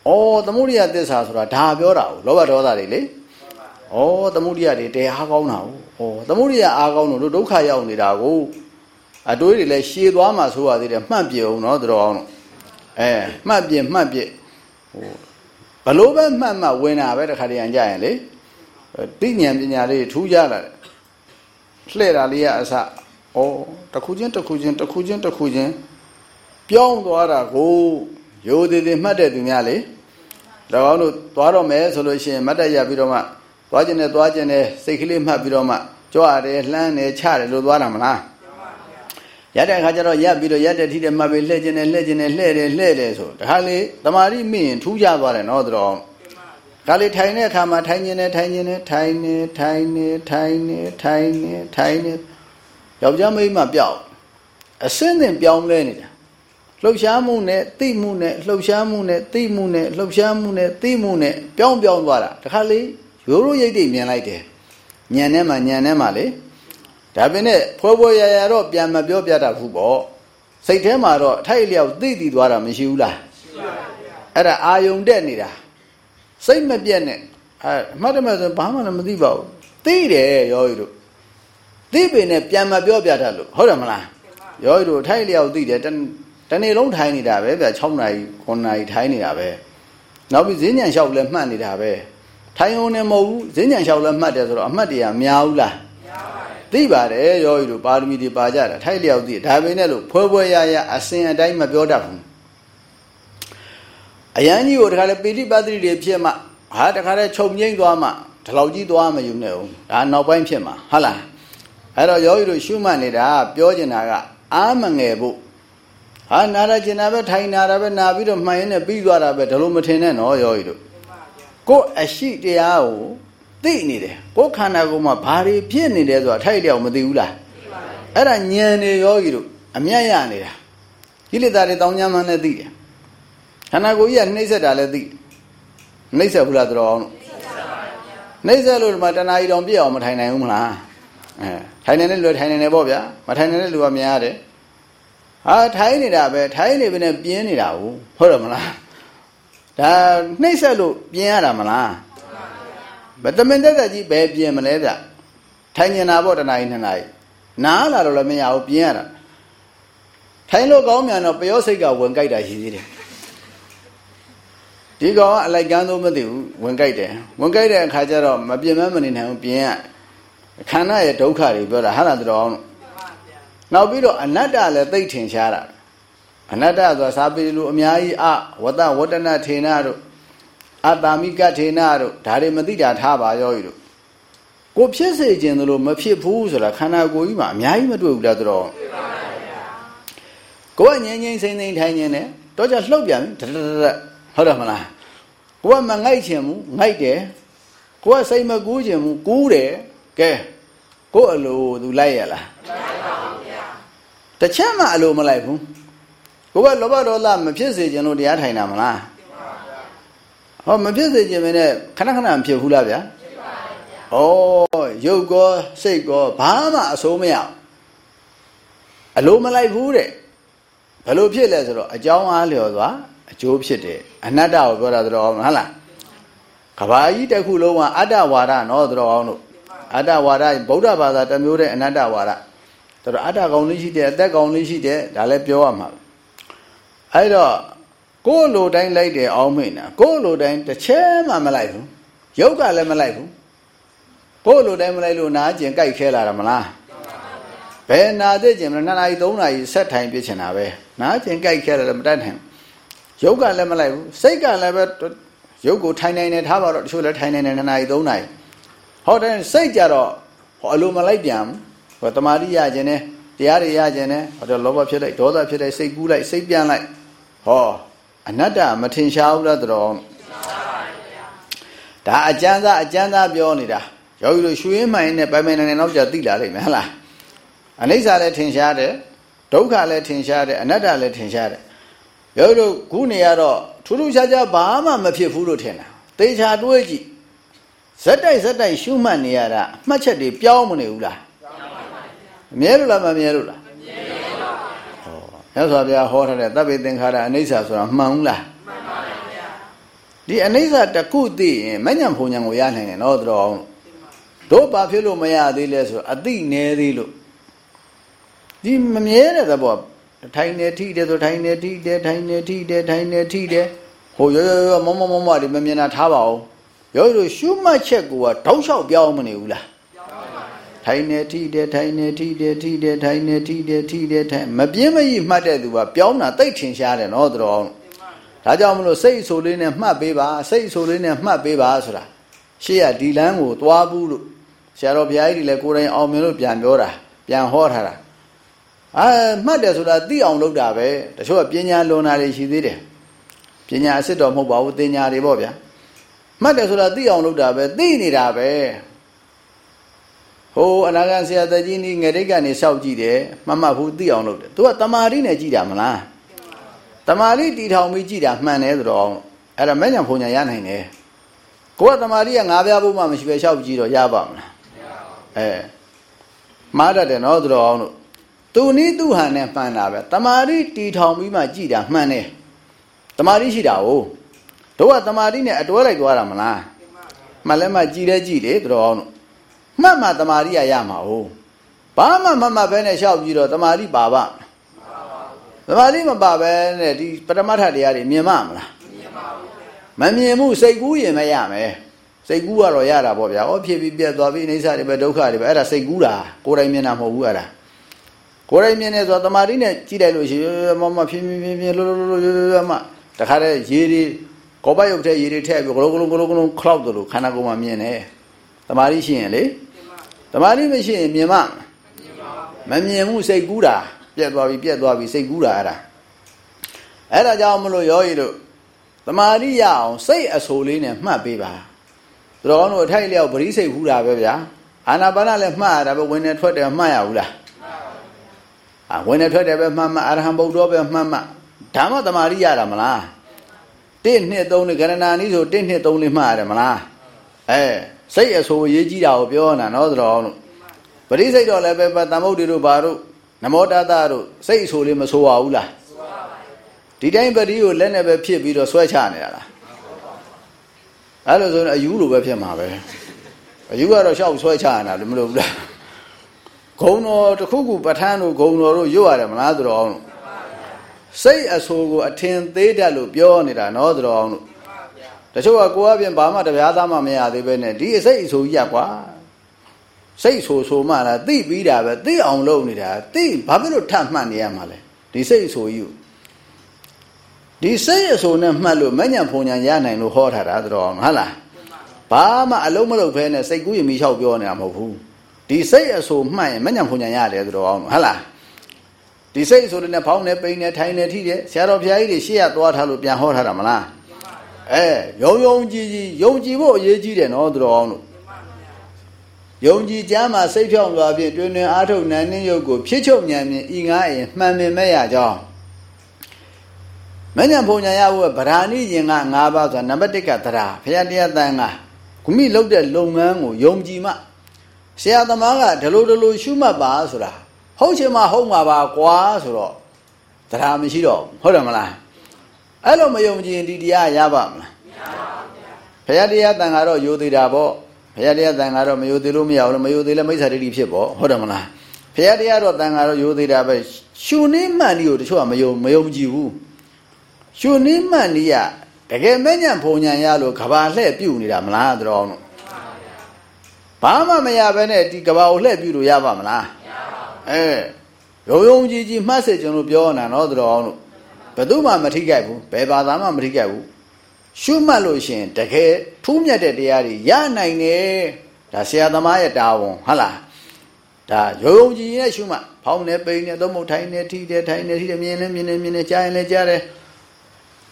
ဩသမုဒိယသစ္စာဆိုတာဒါပြောတာလောဘဒေါသတွေလေဩသမုဒိယတွေတရားကောင်းတာဩသမုဒိယအားကောင်းလို့ဒုက္ခရောက်နေတာကို အတွေးတွေလည်းရှည်သွားမှဆိုရသေးတယ်မှတ်ပြအောင်နော်တော်အောင်လို့အဲမှတ်ပြမှတ်ပြဟိုဘလို့ပဲမှတ်မှတ်ဝင်တာပဲတခါတည်းရန်ကြရင်လေသိဉာဏ်ပညာလေးထူးကြလာတယ်လှဲ့တာလေးကအစဩတစ်ခုချင်းတစ်ခုချင်းတစ်ခုချင်းတစ်ခုချင်းပြောင်းသွားတာကိုရိုးသေးသေးမှတ်တဲ့သူများလေ၎င်းတို့သွားတော့မယ်ဆိုလို့ရှိရင်မတ်တက်ရပြီးတော့မှသွားခြင်းနဲ့သွားခြင်းနဲ့စိတ်ကလေးမှတ်ပြီးတော့မှကြွရတယ်လှမ်းတယ်ချတယ်လို့သွားတာမလား ရတဲ့အခါကျတော့ရက်ပြီးတော့ရက်တဲ့ထိတဲ့မှတ်ပြီးလှည့်ခြင်းနဲ့လှည့်ခြင်းနဲ့လှည့်တယ်လှည့်တယ်ဆိုတခါလေတမာရီမိရင်ထူးကြသွားတယ်နော်တော်ဒါလေထိုင်တဲ့အခါမှာထိုင်ခြင်းနဲ့ထိုင်ခြင်းနဲ့ထိုင်နေထိုင်နေထိုင်နေထိုင်နေထိုင်နေယောက်ျားမိန်းမပြောက်အစင်းသင်ပြောင်းလဲနေတာလှုပ်ရှားမှုနဲ့သိမှုနဲ့လှုပ်ရှားမှုနဲ့သိမှုနဲ့လှုပ်ရှားမှုနဲ့သိမှုနဲ့ပြောင်းပြောင်းသွားတာတခါလေရိုးရိုးရိတ်တိတ်မြင်လိုက်တယ်ညံထဲမှာညံထဲမှာလေ ဒါပင်နဲ့ဖွဲဖွဲရရတော့ပြန်မပြောပြတတ်ဘူးပေါ့စိတ်ထဲမှာတော့အထိုက်လျောက်သိတည်သွားတာမရှိဘူးလားရှိပါဗျာအဲ့ဒါအာယုံတက်နေတာစိတ်မပြတ်နဲ့အဲအမှတ်တမဲ့ဆိုဘာမှလည်းမသိပါဘူးသိတယ်ရောယူတို့သိပင်နဲ့ပြန်မပြောပြတတ်လို့ဟုတ်တယ်မလားရောယူတို့အထိုက်လျောက်သိတယ်တနေ့လုံးထိုင်နေတာပဲဗျ6နာရီ9နာရီထိုင်နေတာပဲနောက်ပြီးဈဉ္ဉံလျှောက်လဲမှတ်နေတာပဲထိုင်ုံနဲ့မဟုတ်ဘူးဈဉ္ဉံလျှောက်လဲမှတ်တယ်ဆိုတော့အမှတ်တွေကများဘူးလား သိပါတယ်ရောဤတို့ပါရမီတွေပါကြတာထိုက်လျောက်သိဒါပေမဲ့လို့ဖွဲဖွဲရရအစဉ်အတိုင်းမပြောတတ်ဘူးအရန်ကြီးကိုတခါလဲပိဋိပတ်တိတွေဖြစ်မှဟာတခါလဲခြုံငိမ့်သွားမှဒီလောက်ကြီးသွားမယူနဲ့ဦးဒါနောက်ပိုင်းဖြစ်မှာဟုတ်လားအဲ့တော့ယောဂီတို့ရှုမှတ်နေတာပြောကျင်တာကအာမငယ်ဖို့ဟာနာရကျင်တာပဲထိုင်နာတာပဲနာပြီးတော့မှန်ရင်နဲ့ပြီးသွားတာပဲဒါလို့မထင်နဲ့နော်ယောဂီတို့ကိုယ်အရှိတရားကို သိနေတယ်ကိုယ်ခန္ဓာကိုယ်မှာဘာတွေဖြစ်နေတယ်ဆိုတာထိုက်လျောက်မသိဘူးလားအဲ့ဒါဉာဏ်နေယောဂီတို့အမျက်ရနေတာကိလေသာတွေတောင်းကြမ်းမှန်းလည်းသိတယ်ခန္ဓာကိုယ်ကြီးကနှိမ့်ဆက်တာလည်းသိနှိမ့်ဆက်ဘူးလားတော်အောင်လို့နှိမ့်ဆက်လို့ဒီမှာတဏှာကြီးတောင်ပြည့်အောင်မထိုင်နိုင်ဘူးမလားအဲထိုင်နေတဲ့လူထိုင်နေတယ်ပေါ့ဗျာမထိုင်နေတဲ့လူကများရတယ်ဟာထိုင်နေတာပဲထိုင်နေပဲနဲ့ပြင်းနေတာဟုတ်ဟုတ်တယ်မလားဒါနှိမ့်ဆက်လို့ပြင်းရတာမလား ဗတမင်တက်တက်ကြီးပဲပြင်းမလဲဗျထိုင်နေတာပေါ့တနားကြီးနှစ်နာရီနားလာတော့လည်းမရဘူးပြင်းရတာထိုင်လို့ကောင်းမြန်တော့ပယောစိတ်ကဝင်ကြိုက်တာရှိသေးတယ်ဒီကောင်ကအလိုက်ကန်းသုံးမသိဘူးဝင်ကြိုက်တယ်ဝင်ကြိုက်တဲ့အခါကျတော့မပြင်းမမနေနိုင်ဘူးပြင်းရခန္ဓာရဲ့ဒုက္ခတွေပြောတာဟာလားတော်အောင်နောက်ပြီးတော့အနတ္တလည်းသိထင်ရှားတာအနတ္တဆိုတာစာပေလိုအများကြီးအဝတ္တဝတ္တနာထေနတို့ အတာမိကထေနတို့ဒါတွေမသိတာထားပါရောဤတို့ကိုဖြစ်စေခြင်းတို့မဖြစ်ဘူးဆိုတာခန္ဓာကိုယ်ကြီးမှာအများကြီးမတွေ့ဘူးလားတော်ကိုကငြင်းငြင်းစိမ့်စိမ့်ထိုင်နေတယ်တော့ကြလှုပ်ပြန်တတတဟုတ်တယ်မလားကိုကမငိုက်ချင်ဘူးငိုက်တယ်ကိုကစိတ်မကူးချင်ဘူးကူးတယ်ကဲကိုအလိုသူလိုက်ရလားတစ်ချက်မှအလိုမလိုက်ဘူးကိုကလောဘဒေါသမဖြစ်စေခြင်းလို့တရားထိုင်တာမလား ဟောမဖြစ်စေခြင်းမနဲ့ခဏခဏမဖြစ်ဘူးလားဗျာဩရုပ်ကောစိတ်ကောဘာမှအစိုးမရအလိုမလိုက်ဘူးတဲ့ဘယ်လိုဖြစ်လဲဆိုတော့အကြောင်းအားလျော်စွာအကျိုးဖြစ်တယ်အနတ္တကိုပြောတာတော်ဟုတ်လားကဘာကြီးတစ်ခုလုံးကအတ္တဝါဒနော်တော်အောင်လို့အတ္တဝါဒဗုဒ္ဓဘာသာတစ်မျိုးတဲ့အနတ္တဝါဒတော်အတ္တကောင်လေးရှိတယ်အသက်ကောင်လေးရှိတယ်ဒါလည်းပြောရမှာအဲ့တော့ ကိုယ်လိုတိုင်းလိုက်တယ်အောင်မိန်တာကိုယ်လိုတိုင်းတစ်ချက်မှမလိုက်ဘူးရုပ်ကလည်းမလိုက်ဘူးကိုယ်လိုတိုင်းမလိုက်လို့နားကျင်ကြိုက်ခဲလာတာမလားဘယ်နာသိကျင်မလဲ2နာရီ3နာရီဆက်ထိုင်ပြစ်ချင်တာပဲနားကျင်ကြိုက်ခဲလာတယ်မတတ်နိုင်ရုပ်ကလည်းမလိုက်ဘူးစိတ်ကလည်းပဲရုပ်ကိုထိုင်နိုင်နေထားပါတော့တချို့လည်းထိုင်နိုင်နေ2နာရီ3နာရီဟောတယ်စိတ်ကြတော့ဟောအလိုမလိုက်ပြန်ဘူးဟောတမာတိရခြင်းနဲ့တရားတွေရခြင်းနဲ့ဟောတော့လောဘဖြစ်လိုက်ဒေါသဖြစ်လိုက်စိတ်ကူးလိုက်စိတ်ပြန်လိုက်ဟော အနတ္တမထင်ရှားဘူးလားတော်ဒါအကျမ်းသာအကျမ်းသာပြောနေတာယောဂီတို့ရွှေမှိုင်းနဲ့ပိုင်ပိုင်နိုင်နိုင်တော့ကြာသိလာလိမ့်မယ်ဟလားအနိစ္စလည်းထင်ရှားတယ်ဒုက္ခလည်းထင်ရှားတယ်အနတ္တလည်းထင်ရှားတယ်ယောဂီတို့ခုနေရတော့ထူးထူးခြားခြားဘာမှမဖြစ်ဘူးလို့ထင်တာသေချာတွေးကြည့်ဇက်တိုက်ဇက်တိုက်ရှုမှတ်နေရတာအမှတ်ချက်တွေပြောင်းမနေဘူးလားမမြဲလို့လားမမြဲလို့လားမမြဲပါ ဘူးဟောရသော်ဗျာဟောထားတဲ့တပ်ပိသင်္ခါရအနိစ္စဆိုတာမှန်ဘူးလားမှန်ပါဗျာဒီအနိစ္စတခုသိရင်မညံဖုန်ညံကိုရနိုင်တယ်နော်တော်အောင်တို့ဘာဖြစ်လို့မရသေးလဲဆိုအတိနေသေးလို့ဒီမမြဲတဲ့သဘောထိုင်နေထိတယ်ဆိုထိုင်နေထိတယ်ထိုင်နေထိတယ်ထိုင်နေထိတယ်ဟိုရောရောရောမမမမဒီမမြင်တာထားပါအောင်ရောရောရှုမှတ်ချက်ကိုကတောက်လျှောက်ပြောင်းမနေဘူးလား ထိုင်နေထိတယ်ထိုင်နေထိတယ်ထိတယ်ထိုင်နေထိတယ်ထိတယ်ထိုင်မပြင်းမကြီးမှတ်တဲ့သူကပြောင်းတာတိတ်ထင်ရှားတယ်နော်တော်အောင်ဒါကြောင့်မလို့စိတ်ဆိုလေးနဲ့မှတ်ပေးပါစိတ်ဆိုလေးနဲ့မှတ်ပေးပါဆိုတာရှေ့ကဒီလမ်းကိုသွားဘူးလို့ဆရာတော်ဘုရားကြီးလည်းကိုယ်တိုင်အောင်မြင်လို့ပြန်ပြောတာပြန်ဟောထားတာအာမှတ်တယ်ဆိုတာသိအောင်လုပ်တာပဲတချို့ကပညာလွန်တာတွေရှိသေးတယ်ပညာအစ်စ်တော်မဟုတ်ပါဘူးတင်ညာတွေပေါ့ဗျာမှတ်တယ်ဆိုတာသိအောင်လုပ်တာပဲသိနေတာပဲ ဟိုအနာဂတ်ဆရာသက်ကြီးနီးငရိတ်ကနေလျှောက်ကြည့်တယ်မှတ်မှတ်ဘူးသိအောင်လုပ်တယ်သူကတမာရီနဲ့ကြည့်တာမလားတမာရီတီထောင်ပြီးကြည့်တာမှန်တယ်ဆိုတော့အဲ့ဒါမဲ့ညာဖုန်ညာရနိုင်တယ်ကိုကတမာရီကငါးပြားဖို့မှမရှိပဲလျှောက်ကြည့်တော့ရပါမလားအဲမှားတတ်တယ်နော်သူတော်အောင်လို့သူနည်းသူဟန်နဲ့မှန်တာပဲတမာရီတီထောင်ပြီးမှကြည်တာမှန်တယ်တမာရီရှိတာ哦တို့ကတမာရီနဲ့အတွဲလိုက်သွားတာမလားမှတ်လဲမှကြည်လဲကြည်တယ်သူတော်အောင်လို့ မှတ်မှတမာရီရရမှာ哦ဘာမှမမှတ်ပဲနဲ့ရှောက်ပြီးတော့တမာရီပါပါတမာရီမပါပဲနဲ့ဒီပရမတ္ထတရားတွေမြင်မမလားမမြင်မှုစိတ်ကူးရင်မရမယ်စိတ်ကူးကတော့ရတာပေါ့ဗျာ။ဩဖြစ်ပြီးပြက်သွားပြီးအိဋ္ဌတွေပဲဒုက္ခတွေပဲအဲ့ဒါစိတ်ကူးတာကိုယ်တိုင်မြင်တာမဟုတ်ဘူးအဲ့ဒါ။ကိုယ်တိုင်မြင်နေဆိုတော့တမာတိနဲ့ကြည့်လိုက်လို့ရှိရင်မမဖြင်းဖြင်းဖြင်းဖြင်းလို့လို့လို့မှတခါတည်းရေတွေကောပတ်ရုပ်ထဲရေတွေထည့်ပြီးဂလုံးဂလုံးဂလုံးဂလုံးခလောက်တယ်လို့ခန္ဓာကိုယ်မှာမြင်တယ်။တမာတိရှိရင်လေ တမာတိမရှိရင်မြင်မမမြင်မှုစိတ်ကူးတာပြက်သွားပြီပြက်သွားပြီစိတ်ကူးတာအဲ့ဒါအဲ့ဒါကြောင့်မလို့ရောရည်တို့တမာတိရအောင်စိတ်အဆိုးလေးနဲ့မှတ်ပေးပါသူတော်တို့အထိုက်လျောက်ပရိစိတ်ဟူတာပဲဗျာအာနာပါနလည်းမှတ်ရတာပဲဝင်နေထွက်တယ်မှတ်ရဘူးလားအာဝင်နေထွက်တယ်ပဲမှတ်မှတ်အရဟံဗုဒ္ဓပဲမှတ်မှတ်ဓမ္မတမာရိရတာမလား1နှစ်3နှစ်ကရဏာနည်းဆို1နှစ်3နှစ်မှတ်ရတယ်မလားအဲ စိတ်အဆိုးရေးကြီးတာကိုပြောနေတာနော်သူတော်တို့ပရိစိတ်တော့လည်းပဲသမုတ်တွေတို့ဘာတို့နမောတတတို့စိတ်အဆိုးလေးမဆိုးပါဘူးလားဒီတိုင်းပရိကိုလက်နဲ့ပဲဖြစ်ပြီးတော့ဆွဲချနေတာလားအဲ့လိုဆိုရင်အယူလိုပဲဖြစ်မှာပဲအယူကတော့ရှောက်ဆွဲချရတာလည်းမလို့ဘူးလားဂုံတော်တစ်ခုခုပဋ္ဌာန်းတို့ဂုံတော်တို့ရွတ်ရတယ်မလားသူတော်အောင်လို့စိတ်အဆိုးကိုအထင်သေးတတ်လို့ပြောနေတာနော်သူတော်အောင်လို့ တချို့ကကိုယ်အပြင်ဘာမှတရားသားမှမရသေးပဲနဲ့ဒီအစိတ်အဆိုးကြီးရကွာစိတ်ဆိုဆိုမှလားသိပြီးတာပဲသိအောင်လုပ်နေတာသိဘာဖြစ်လို့ထပ်မှတ်နေရမှာလဲဒီစိတ်အဆိုးကြီးကိုဒီစိတ်အဆိုနဲ့မှတ်လို့မညံဖုန်ညာရနိုင်လို့ဟောထားတာတော်အောင်ဟုတ်လားဘာမှအလုံးမလုံးဖဲနဲ့စိတ်ကူးရင်မိလျှောက်ပြောနေတာမဟုတ်ဘူးဒီစိတ်အဆိုမှတ်ရင်မညံဖုန်ညာရတယ်တော်အောင်ဟုတ်လားဒီစိတ်အဆိုနဲ့ဖောင်းနေပိန်နေထိုင်နေထိတယ်ဆရာတော်ဘုရားကြီးတွေရှေ့ရသွားထားလို့ပြန်ဟောထားတာမလား အဲယုံယုံကြည်ကြည်ယုံကြည်ဖို့အရေးကြီးတယ်နော်တော်အောင်လို့ယုံကြည်ကြမ်းမှာစိတ်ဖြောင်းသွားဖြင့်တွင်တွင်အားထုတ်နန်းနှင်းရုပ်ကိုဖြစ်ချုပ်ဉာဏ်ဖြင့်ဤငါရင်မှန်ပင်မဲ့ရကြောင်းမညံဖုန်ညာရဖို့ဗราဏိရင်က၅ပါးဆိုတာနံပါတ်1ကသရာဘုရားတရားတန်ကဂုမိလုတ်တဲ့လုပ်ငန်းကိုယုံကြည်မှဆရာသမားကဒလိုဒလိုရှုမှတ်ပါဆိုတာဟုတ်ချင်မှဟုတ်မှာပါကွာဆိုတော့သရာမရှိတော့ဟုတ်တယ်မလား အဲ့လိုမယုံကြည်ရင်ဒီတရားရပါမလားမရပါဘူးဘုရားတရားတန်ကတော့ယိုသေးတာပေါ့ဘုရားတရားတန်ကတော့မယိုသေးလို့မရဘူးလို့မယိုသေးလဲမိစ္ဆာဒိဋ္ဌိဖြစ်ပေါ့ဟုတ်တယ်မလားဘုရားတရားတော့တန်ကတော့ယိုသေးတာပဲရှုနေမှန်ဒီကိုတချို့ကမယုံမယုံကြည်ဘူးရှုနိမန်နီးရတကယ်မဲ့ညံဖုန်ညံရလို့ကဘာလှဲ့ပြုတ်နေတာမလားတော်အောင်ဘာမှမရဘဲနဲ့ဒီကဘာကိုလှဲ့ပြုတ်လို့ရပါမလားမရပါဘူးအဲရုံရုံကြီးကြီးမှတ်စေကျွန်တော်ပြောနေတာနော်တော်အောင်လို့ ဘယ်သူမှမထိခိုက်ဘူးဘယ်ဘာသာမှမထိခိုက်ဘူးရှုမှတ်လို့ရှင်တကယ်ထူးမြတ်တဲ့တရားတွေရနိုင်တယ်ဒါဆရာသမားရဲ့တာဝန်ဟုတ်လားဒါရုံရုံကြည်နဲ့ရှုမှတ်ဖောင်းနေပိန်နေသုံးမထိုင်နေထိတယ်ထိုင်နေထိတယ်မြင်နေမြင်နေမြင်နေကြားရင်လည်းကြားတယ်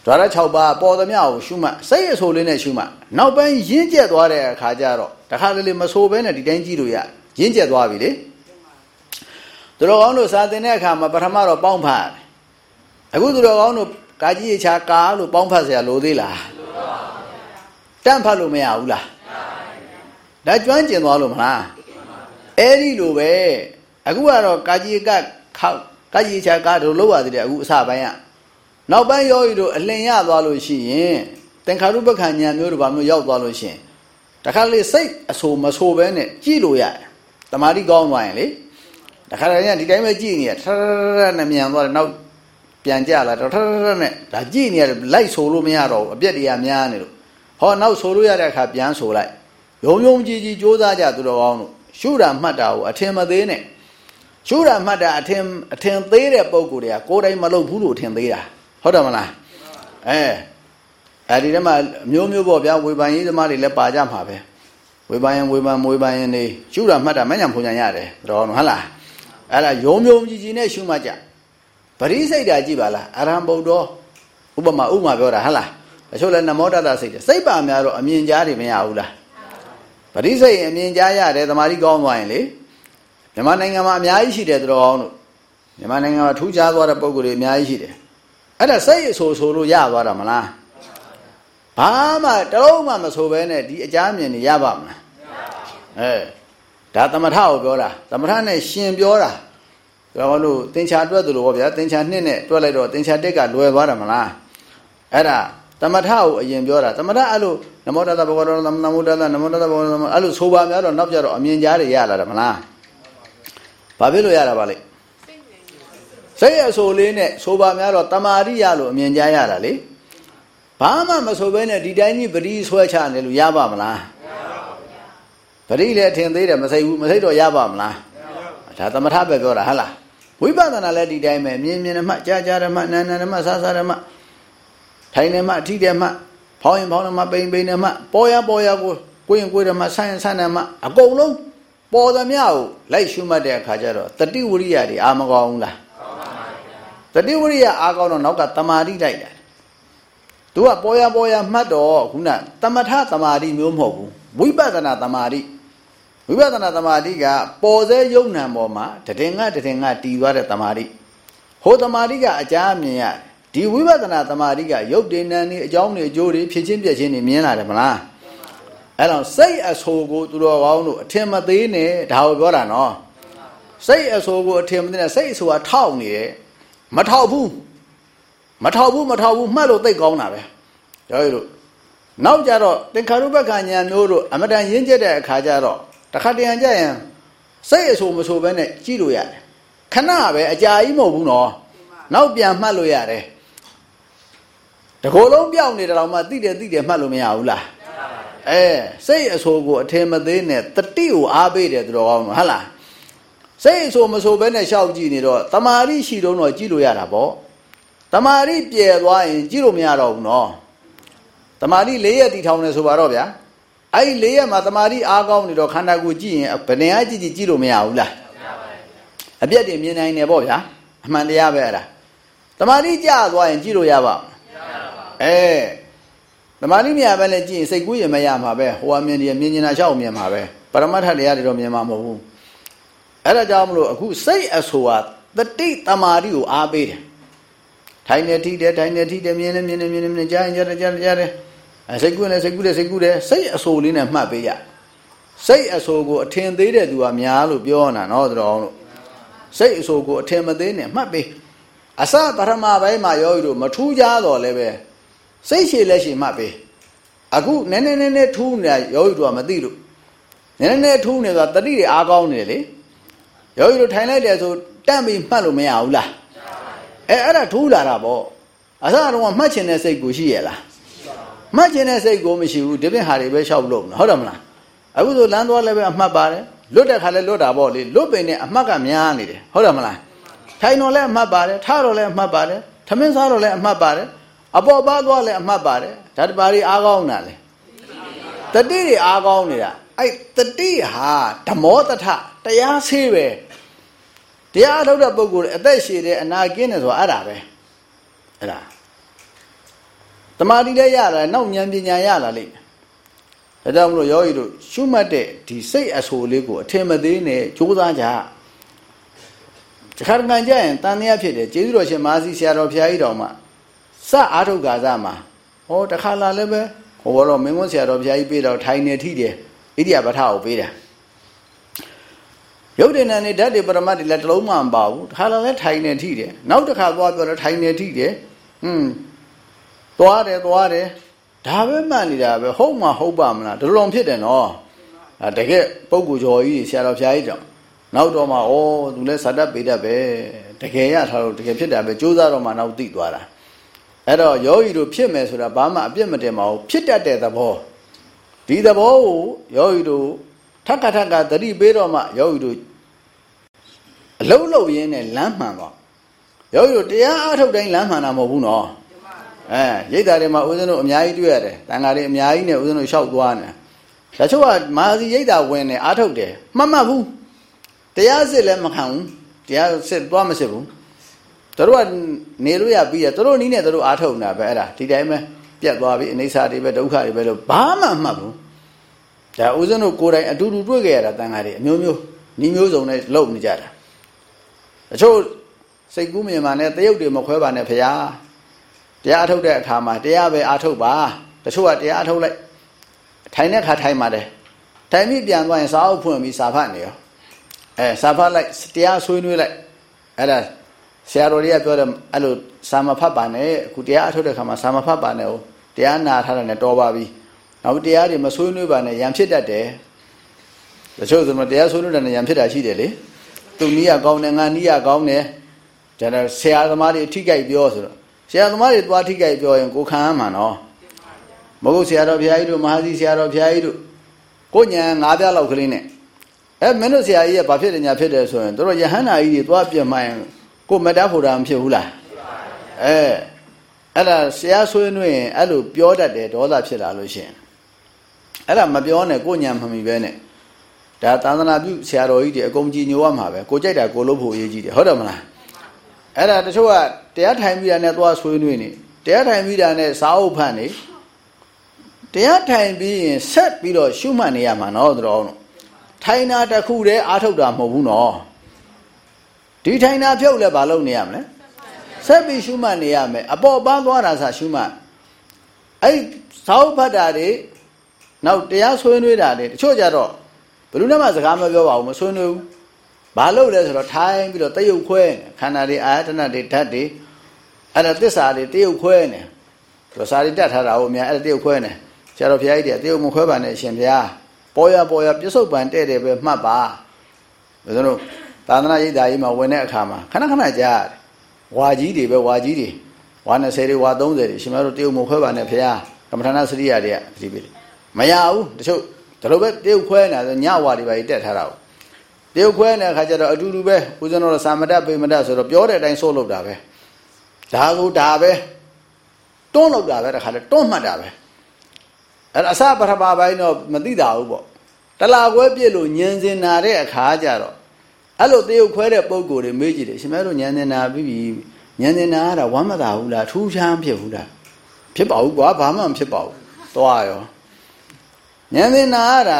ဒွါရ6ပါးပေါ်သမျှကိုရှုမှတ်စိတ်အဆိုးလေးနဲ့ရှုမှတ်နောက်ပိုင်းရင်းကျက်သွားတဲ့အခါကျတော့တခါလေလေမဆိုးဘဲနဲ့ဒီတိုင်းကြည့်လို့ရရင်းကျက်သွားပြီလေသူတော်ကောင်းတို့စာသင်တဲ့အခါမှာပထမတော့ပေါင်းဖတ်ရတယ် အခုသူတော်ကောင်းတို့ကာကြီးရချာကာလို့ပေါင်းဖတ်เสียလိုသေးလားတန့်ဖတ်လို့မရဘူးလားဒါကျွမ်းကျင်သွားလို့မလားအဲ့ဒီလိုပဲအခုကတော့ကာကြီးကခောက်ကာကြီးချာကာတို့လောက်ရသေးတယ်အခုအစပိုင်းကနောက်ပိုင်းယောဂီတို့အလင်ရသွားလို့ရှိရင်သင်္ခါရုပ္ပခဏ်ဉာဏ်မျိုးတို့ဘာမျိုးရောက်သွားလို့ရှိရင်တခါလေစိတ်အဆိုမဆိုပဲနဲ့ကြည့်လို့ရတယ်တမာတိကောင်းသွားရင်လေတခါတည်းကဒီတိုင်းပဲကြည့်နေရထထထနဲ့မြန်သွားတယ်နောက် ပြန်ကြလာတော့ထထထနဲ့ဒါကြည့်နေရတယ်လိုက်ဆိုလို့မရတော့ဘူးအပြက်တွေကများနေလို့ဟောနောက်ဆိုလို့ရတဲ့အခါပြန်ဆိုလိုက်ယုံယုံကြည်ကြည်ကြိုးစားကြသူတော်ကောင်းတို့ရှုတာမှတ်တာကိုအထင်မသေးနဲ့ရှုတာမှတ်တာအထင်အထင်သေးတဲ့ပုံကိုယ်တွေကကိုယ်တိုင်မလုပ်ဘူးလို့အထင်သေးတာဟုတ်တယ်မလားအဲအဲဒီထဲမှာမျိုးမျိုးပေါ့ဗျာဝေဖန်ရေးသမားတွေလည်းပါကြမှာပဲဝေဖန်ရင်ဝေဖန်မဝေဖန်ရင်နေရှုတာမှတ်တာမညံဖုန်ညာရတယ်တော်ဟုတ်လားအဲ့ဒါယုံယုံကြည်ကြည်နဲ့ရှုမှတ်ကြ ပရိစိတ်တာကြည့်ပါလားအရဟံဗုဒ္ဓဥပမာဥမာပြောတာဟုတ်လားတချို့လည်းနမောတတစိတ်တယ်စိတ်ပါများတော့အမြင်ကြားတွေမရဘူးလားပရိစိတ်အမြင်ကြားရတယ်သမာဓိကောင်းသွားရင်လေမြန်မာနိုင်ငံမှာအများကြီးရှိတယ်တော်အောင်တို့မြန်မာနိုင်ငံမှာထူးခြားသွားတဲ့ပုံကိုယ်တွေအများကြီးရှိတယ်အဲ့ဒါစိတ်အဆိုဆိုလို့ရသွားတာမလားဘာမှတလုံးမှမဆိုဘဲနဲ့ဒီအကြမ်းမြင်နေရပါမလားအဲဒါသမထကိုပြောတာသမထနဲ့ရှင်ပြောတာ ကျွန်တော်တို့သင်္ချာတွက်သလိုပေါ့ဗျာသင်္ချာနှစ်နဲ့တွက်လိုက်တော့သင်္ချာတက်ကလွယ်သွားတယ်မလားအဲ့ဒါသမထကိုအရင်ပြောတာသမထအဲ့လိုနမောတတဘဂဝတောနမောတတနမောတတဘဂဝတောအဲ့လိုဆိုပါများတော့နောက်ကြတော့အမြင်ကြားတွေရလာတယ်မလားဘာဖြစ်လို့ရတာပါလဲစိတ်အဆိုလေးနဲ့ဆိုပါများတော့တမာရိရလို့အမြင်ကြားရတာလေဘာမှမဆိုဘဲနဲ့ဒီတိုင်းကြီးပရိဆွဲချနေလို့ရပါမလားပရိလည်းထင်သေးတယ်မစိတ်ဘူးမစိတ်တော့ရပါမလားဒါသမထပဲပြောတာဟုတ်လား ဝိပဿနာလည်းဒီတိုင်းပဲမြင်မြင်ဓမ္မကြာကြာဓမ္မနာနာဓမ္မဆာဆာဓမ္မထိုင်ဓမ္မအထိဓမ္မဖောင်းရင်ဖောင်းဓမ္မပိန်ပိန်ဓမ္မပေါ်ရပေါ်ရကိုကိုရင်ကိုဓမ္မဆန်းရင်ဆန်းဓမ္မအကုန်လုံးပေါ်သမျှကိုလိုက်ရှုမှတ်တဲ့အခါကျတော့တတိဝရိယတွေအာမကောင်းဘူးလားတတိဝရိယအာကောင်းတော့နောက်ကတမာတိလိုက်တာသူကပေါ်ရပေါ်ရမှတ်တော့ခုနတမထတမာတိမျိုးမဟုတ်ဘူးဝိပဿနာတမာတိ ဝိပဿနာတမာတိကပေါ်စေယုံနံပေါ်မှာတတင်ကတတင်ကတည်သွားတဲ့တမာတိဟိုတမာတိကအကြအမြင်ရတယ်ဒီဝိပဿနာတမာတိကရုပ်တင်နံနေအကြောင်းတွေအကျိုးတွေဖြစ်ချင်းပြည့်ချင်းတွေမြင်လာတယ်မလားအဲ့တော့စိတ်အဆိုးကိုသူတော်ကောင်းတို့အထင်မသေးနဲ့ဒါကိုပြောတာနော်စိတ်အဆိုးကိုအထင်မသေးနဲ့စိတ်အဆိုးကထောက်နေတယ်မထောက်ဘူးမထောက်ဘူးမထောက်ဘူးမှတ်လို့သိကောင်းတာပဲပြောရလို့နောက်ကြတော့သင်္ခါရုပ္ပကညာမျိုးတို့အမတန်ရင်းကျက်တဲ့အခါကျတော့ တခါတရံကြရင်စိတ်အဆိုးမဆိုးပဲနဲ့ကြည့်လို့ရတယ်ခဏပဲအကြာကြီးမဟုတ်ဘူးနော်နောက်ပြန်မှတ်လို့ရတယ်တကိုယ်လုံးပြောင်းနေတယ်တော့မှသိတယ်သိတယ်မှတ်လို့မရဘူးလားအဲစိတ်အဆိုးကိုအထင်မသေးနဲ့တတိကိုအားပေးတယ်သူတော်ကောင်းဟုတ်လားစိတ်အဆိုးမဆိုးပဲနဲ့ရှောက်ကြည့်နေတော့တမာရီရှိတော့တော့ကြည့်လို့ရတာပေါ့တမာရီပြဲသွားရင်ကြည့်လို့မရတော့ဘူးနော်တမာရီ၄ရက်တီထောင်နေဆိုပါတော့ဗျာ အဲ့ဒီ၄ရက်မှာတမာရီအားကောင်းနေတော့ခန္ဓာကိုယ်ကြည့်ရင်ဘယ်နေရာကြည့်ကြည့်ကြည့်လို့မရဘူးလားအပြက်တွေမြင်နိုင်တယ်ပေါ့ဗျာအမှန်တရားပဲအဲ့ဒါတမာရီကြာသွားရင်ကြည့်လို့ရပါ့မလားအဲတမာရီမြင်ပဲလဲကြည့်ရင်စိတ်ကူးရင်မရမှာပဲဟိုအမြင်ဒီမြင်နေတာရှောက်မြင်မှာပဲပရမတ္ထတရားတွေတော့မြင်မှာမဟုတ်ဘူးအဲ့ဒါကြောင့်မလို့အခုစိတ်အဆိုဟာတတိတမာရီကိုအားပေးတယ်ထိုင်နေထိတယ်ထိုင်နေထိတယ်မြင်နေမြင်နေမြင်နေမြင်ကြားရင်ကြားတယ်ကြားတယ်ကြားတယ် အဲစိတ်ကူးနေစိတ်ကူးတယ်စိတ်ကူးတယ်စိတ်အဆိုလေးနဲ့မှတ်ပေးရစိတ်အဆိုကိုအထင်သေးတဲ့သူကများလို့ပြောနေတာနော်တော်အောင်လို့စိတ်အဆိုကိုအထင်မသေးနဲ့မှတ်ပေးအစပထမပိုင်းမှာယောဂီတို့မထူးကြတော့လည်းပဲစိတ်ရှည်လက်ရှည်မှတ်ပေးအခုနည်းနည်းနည်းနည်းထူးနေတာယောဂီတို့ကမသိလို့နည်းနည်းနည်းထူးနေဆိုတာတတိတွေအားကောင်းနေလေယောဂီတို့ထိုင်လိုက်တယ်ဆိုတန့်ပြီးမှတ်လို့မရဘူးလားအဲအဲ့ဒါထူးလာတာပေါ့အစတော့မှတ်ချင်တဲ့စိတ်ကိုရှိရလား မှတ်ချင်တဲ့စိတ်ကိုမရှိဘူးဒီပြင်ဟာတွေပဲရှောက်လို့မလားဟုတ်တယ်မလားအခုဆိုလမ်းသွားလည်းပဲအမှတ်ပါတယ်လွတ်တဲ့ခါလည်းလွတ်တာပေါ့လေလွတ်ပင်နဲ့အမှတ်ကများနေတယ်ဟုတ်တယ်မလားထိုင်တော်လည်းအမှတ်ပါတယ်ထားတော်လည်းအမှတ်ပါတယ်ထမင်းစားတော့လည်းအမှတ်ပါတယ်အပေါ်ပါသွားလည်းအမှတ်ပါတယ်ဒါတပါးကြီးအားကောင်းတာလေတတိတွေအားကောင်းနေတာအဲ့တတိဟာဓမောတထတရားဆေးပဲတရားထုတ်တဲ့ပုဂ္ဂိုလ်အသက်ရှည်တဲ့အနာကင်းတယ်ဆိုတာအဲ့ဒါပဲအဲ့ဒါ တမာတိလည်းရလာနောက်ဉာဏ်ပညာရလာလိမ့်မယ်ဒါကြောင့်မလို့ယောဂီတို့ရှုမှတ်တဲ့ဒီစိတ်အဆိုးလေးကိုအထင်မသေးနဲ့ကြိုးစားကြတခါတခါကြရင်တန်တရားဖြစ်တယ်ကျေးဇူးတော်ရှင်မာစီဆရာတော်ဘုရားကြီးတော်မှာစအာထုတ်ကာသမှာဟောတခါလာလည်းပဲဟောတော့မင်းကွန်းဆရာတော်ဘုရားကြီးပြေတော့ထိုင်နေထိတယ်ဣရိယာပထကိုပေးတယ်ရုပ်တဏ္ဍနဲ့ဓာတ်တွေပရမတ်တွေလည်းတလုံးမှမပါဘူးတခါလာလည်းထိုင်နေထိတယ်နောက်တစ်ခါသွားပြောတော့ထိုင်နေထိတယ်ဟွန်း သွားတယ်သွားတယ်ဒါပဲမှန်နေတာပဲဟုတ်မှဟုတ်ပါမလားဒလုံဖြစ်တယ်နော်အဲတကယ်ပုဂ္ဂိုလ်ကျော်ကြီးဆရာတော်ဘုရားကြီးတောင်နောက်တော့မှဩသူလည်းဇာတပေတတ်ပဲတကယ်ရထားလို့တကယ်ဖြစ်တာပဲကြိုးစားတော့မှနောက်သိသွားတာအဲ့တော့ယောဂီတို့ဖြစ်မယ်ဆိုတာဘာမှအပြစ်မတင်ပါဘူးဖြစ်တတ်တဲ့သဘောဒီသဘောကိုယောဂီတို့ထက်ကထက်ကသတိပေးတော့မှယောဂီတို့အလုံးလုံးရင်းနဲ့လမ်းမှန်ပါယောဂီတို့တရားအားထုတ်တိုင်းလမ်းမှန်တာမဟုတ်ဘူးနော် အဲရိတ်တာတွေမှာဦးဇင်းတို့အများကြီးတွေ့ရတယ်တန်ဃာတွေအများကြီးနဲ့ဦးဇင်းတို့လျှောက်သွားနေတချို့ကမာစီရိတ်တာဝင်နေအားထုတ်တယ်မှတ်မှတ်ဘူးတရားစစ်လည်းမခံဘူးတရားစစ်သွားမစစ်ဘူးတို့ကနေလို့ရပြီးရတို့နီးနဲ့တို့အားထုတ်နေတာပဲအဲ့ဒါဒီတိုင်းပဲပြတ်သွားပြီအိဋ္ဌာတွေပဲဒုက္ခတွေပဲလို့ဘာမှမှတ်ဘူးဒါဦးဇင်းတို့ကိုယ်တိုင်အတူတူတွေ့ကြရတာတန်ဃာတွေအမျိုးမျိုးနီးမျိုးစုံနဲ့လုံနေကြတာတချို့စိတ်ကူးမြင်မှနဲ့တရုတ်တွေမခွဲပါနဲ့ဖရာ တရားအထုတ်တဲ့အခါမှာတရားပဲအထုတ်ပါတချို့ကတရားအထုတ်လိုက်ထိုင်တဲ့ခါထိုင်ပါတယ်ထိုင်ပြီးပြန်သွားရင်စာအုပ်ဖွင့်ပြီးစာဖတ်နေရောအဲစာဖတ်လိုက်တရားဆွေးနွေးလိုက်အဲ့ဒါဆရာတော်တွေကပြောတယ်အဲ့လိုစာမဖတ်ပါနဲ့အခုတရားအထုတ်တဲ့ခါမှာစာမဖတ်ပါနဲ့ဟိုတရားနာထားတယ်နဲ့တော်ပါပြီနောက်တရားတွေမဆွေးနွေးပါနဲ့ရံဖြစ်တတ်တယ်တချို့ဆိုတော့တရားဆွေးနွေးတယ်နဲ့ရံဖြစ်တာရှိတယ်လေသူနီးရကောင်းတယ်ငါနီးရကောင်းတယ်ဒါတော့ဆရာသမားတွေအထိကြိုက်ပြောဆိုတော့ ဆရာသမားတွေသွားထိကြိုက်ပြောရင်ကိုခံရမှာနော်မဟုတ်ဆရာတော်ဘုရားကြီးတို့မဟာစီဆရာတော်ဘုရားကြီးတို့ကိုညာငါးပြားလောက်ကလေးနဲ့အဲမင်းတို့ဆရာကြီးကဘာဖြစ်တယ်ညာဖြစ်တယ်ဆိုရင်တို့ရဟန္တာကြီးတွေသွားပြင်မှရင်ကိုမတတ်ဖို့တာမဖြစ်ဘူးလားအဲအဲ့ဒါဆရာဆွေးနွေးရင်အဲ့လိုပြောတတ်တယ်ဒေါသဖြစ်လာလို့ရှိရင်အဲ့ဒါမပြောနဲ့ကိုညာမမီပဲနဲ့ဒါသာသနာပြုဆရာတော်ကြီးတွေအကုန်ကြည်ညိုရမှာပဲကိုကြိုက်တာကိုလုပ်ဖို့အရေးကြီးတယ်ဟုတ်တယ်မလား အဲ့ဒါတချို့ကတရားထိုင်ပြီးတာနဲ့သွားဆွေးနွေးနေတရားထိုင်ပြီးတာနဲ့စာအုပ်ဖတ်နေတရားထိုင်ပြီးရင်ဆက်ပြီးတော့ရှုမှတ်နေရမှာနော်တော်ထိုင်တာတစ်ခုတည်းအားထုတ်တာမဟုတ်ဘူးနော်ဒီထိုင်တာဖြုတ်လဲဘာလုပ်နေရမလဲဆက်ပြီးရှုမှတ်နေရမယ်အပေါ်ပန်းသွားတာဆိုရှုမှတ်အဲ့စာအုပ်ဖတ်တာတွေနောက်တရားဆွေးနွေးတာတွေတချို့ကြတော့ဘယ်သူမှစကားမပြောပါဘူးမဆွေးနွေးဘူး ဘာလုပ်လဲဆိုတော့ထိုင်ပြီးတော့တရုပ်ခွဲခန္ဓာတွေအာယတနာတွေဓာတ်တွေအဲ့ဒါသစ္စာတွေတရုပ်ခွဲနေဆိုစာရီတက်ထားတာဟိုအများအဲ့ဒါတရုပ်ခွဲနေဆရာတော်ဘုရားကြီးတွေတရုပ်မခွဲပါနဲ့ရှင်ဘုရားပေါ်ရပေါ်ရပြစ္ဆုတ်ပန်တဲ့တယ်ပဲမှတ်ပါဘယ်လိုလို့သာသနာ့ရိပ်သာကြီးမှာဝင်တဲ့အခါမှာခဏခဏကြားရတယ်ဝါကြီးတွေပဲဝါကြီးတွေဝါ20တွေဝါ30တွေရှင်မတို့တရုပ်မခွဲပါနဲ့ဘုရားကမ္မထာနာစရိယာတွေကဒီပြီမရဘူးတချို့ဒါလိုပဲတရုပ်ခွဲနေတာဆိုညဝါတွေပဲတက်ထားတာကိုတ ရုပ်ခွဲနေတဲ့အခါကျတော့အတူတူပဲဦးဇင်းတော်စာမတတ်ပေမတတ်ဆိုတော့ပြောတဲ့အတိုင်းဆိုးလုပ်တာပဲဒါကိုဒါပဲတွန်းလုပ်တာပဲတခါလေတွန်းမှတ်တာပဲအဲ့ဒါအစပထမပိုင်းတော့မသိတာဘူးပေါ့တလာခွဲပြစ်လို့ညံစင်နာတဲ့အခါကျတော့အဲ့လိုတရုပ်ခွဲတဲ့ပုံကိုယ်တွေမေးကြည့်တယ်ရှင်မဲတို့ညံစင်နာပြီးပြီညံစင်နာကဝမ်းမသာဘူးလားထူးခြားဖြစ်ဘူးလားဖြစ်ပါဘူးကွာဘာမှမဖြစ်ပါဘူးသွားရောညံစင်နာက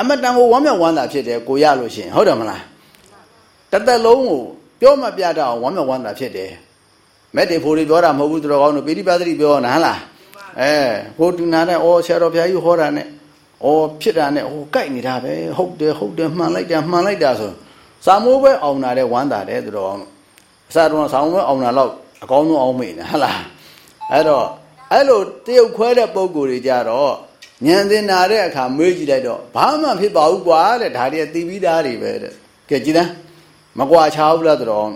အမတန်ကိုဝမ်းမြောက်ဝမ်းသာဖြစ်တယ်ကိုရလို့ရှိရင်ဟုတ်တယ်မလားတသက်လုံးကိုပြောမပြတတ်အောင်ဝမ်းမြောက်ဝမ်းသာဖြစ်တယ်မဲ့တေဖိုးတွေပြောတာမဟုတ်ဘူးသူတော်ကောင်းတို့ပိဋိပါဒတိပြောနားလားအဲဟိုတူနာတဲ့အော်ဆရာတော်ဘုရားကြီးဟောတာနဲ့အော်ဖြစ်တာနဲ့ဟိုကြိုက်နေတာပဲဟုတ်တယ်ဟုတ်တယ်မှန်လိုက်တယ်မှန်လိုက်တာဆိုစာမိုးပဲအောင်နာတဲ့ဝမ်းသာတယ်သူတော်ကောင်းတို့အစားတော့ဆောင်းပဲအောင်နာတော့အကောင်းဆုံးအောင်မိနေဟလားအဲ့တော့အဲ့လိုတရုတ်ခွဲတဲ့ပုံကိုယ်တွေကြတော့ ညံတင်နာတဲ့အခါမေးကြည့်လိုက်တော့ဘာမှဖြစ်ပါဘူးကွာတဲ့ဒါတွေကတီးပြီးသားတွေပဲတဲ့ကဲကြည်လားမကွာချဘူးလားတော်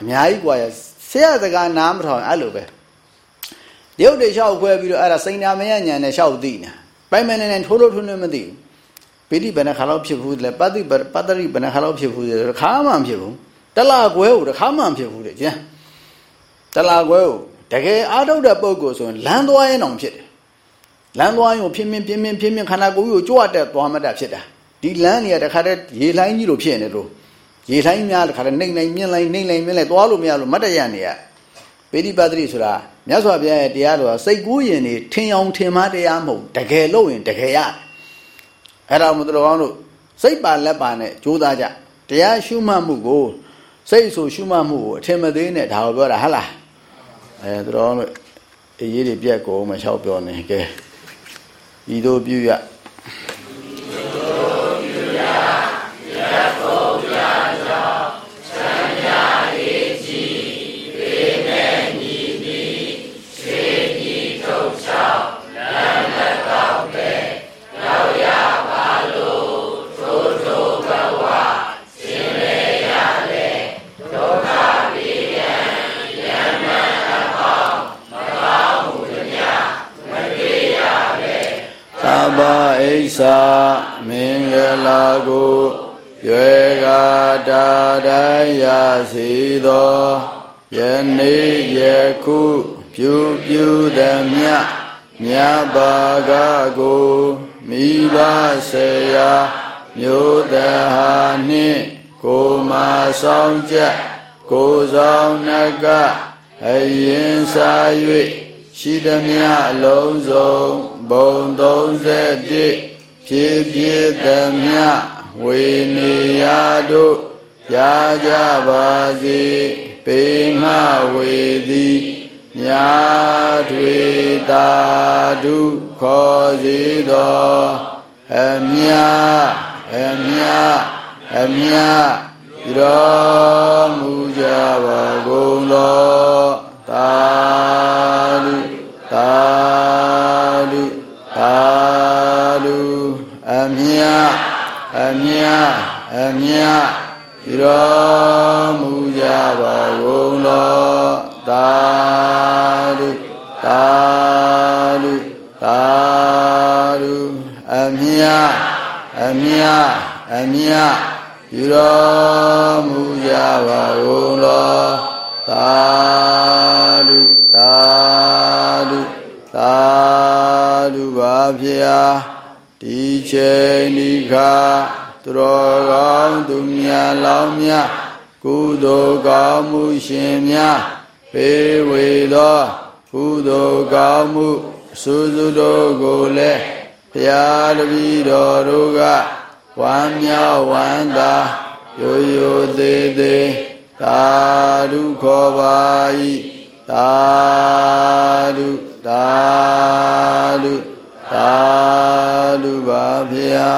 အများကြီးကွာရဆရာစကားနားမထောင်အဲ့လိုပဲတရုတ်တွေလျှောက်ခွဲပြီးတော့အဲ့ဒါစိန်နာမယညံနဲ့လျှောက်သိနေပိုင်မနေနဲ့ထိုးလို့ထွန်းနေမသိဘူးပိဋိဘယ်နှခါလောက်ဖြစ်ဘူးလဲပတ္တိပတ္တရိဘယ်နှခါလောက်ဖြစ်ဘူးလဲတခါမှမဖြစ်ဘူးတလကွဲကိုတခါမှမဖြစ်ဘူးတဲ့ကျန်တလာခွဲကိုတကယ်အားထုတ်တဲ့ပုဂ္ဂိုလ်ဆိုရင်လမ်းသွားရင်အောင်ဖြစ်တယ် လမ်းသွားရင်ကိုဖြင်းဖြင်းဖြင်းဖြင်းဖြင်းဖြင်းခန္ဓာကိုယ်ကြီးကိုကြွတက်သွားမှတတ်ဖြစ်တာဒီလမ်းနေရတခါတည်းရေလှိုင်းကြီးလိုဖြစ်နေလို့ရေလှိုင်းများတခါတည်းနှိမ့်နိုင်မြင့်လိုက်နှိမ့်လိုက်မြင့်လိုက်သွားလို့မရလို့မတ်တရနေရပေတိပတ္တိဆိုတာမြတ်စွာဘုရားရဲ့တရားတော်စိတ်ကူးရင်နေထင်အောင်ထင်မှားတရားမဟုတ်တကယ်လို့ရင်တကယ်ရအဲ့ဒါမှတို့ကောင်းတို့စိတ်ပါလက်ပါနဲ့ကြိုးစားကြတရားရှုမှတ်မှုကိုစိတ်ဆိုရှုမှတ်မှုကိုအထင်မသေးနဲ့ဒါကိုပြောတာဟုတ်လားအဲတို့ကောင်းတို့အရေးတွေပြက်ကိုမလျှောက်ပြောနေကဲ ဤတို့ပြုရ မင်္ဂလာကိုရွယ်ကာတာတိုင်းရစီသောယနေ့ယခုပြုပြုသည်မြတ်မြတ်ဘာကကိုမိဘဆေယာမြို့တဟာနှင့်ကိုမဆောင်ချက်ကိုဆောင်နကအရင်စာ၍ရှိသည်မြအလုံးစုံဘုံ31 ဖြစ်ဖြစ်သမျှဝေနေရတို့ရကြပါစေပေငှဝေသည်ညာထွေတာဒုခေါ်စေသောအမြအမြအမြရောမူကြပါကုန်သောတာဓုတာဓုတာ အမြအမြအမြရောမူကြပါကုန်သောသာဓုသာဓုသာဓုအမြအမြအမြရောမူကြပါကုန်သောသာဓုသာဓုသာဓုပါဗျာ ဒီချိန်ဒီခါသူတော်ကောင်းသူမြတ်လောင်းမြတ်ကုသိုလ်ကောင်းမှုရှင်များပေဝေသောကုသိုလ်ကောင်းမှုစုစုတို့ကိုလည်းဘုရားတပည့်တော်တို့ကဝမ်းမြောက်ဝမ်းသာရိုးရိုးသေးသေးသာဓုခေါ်ပါ၏သာဓုသာဓု သာဓုပါဗျာ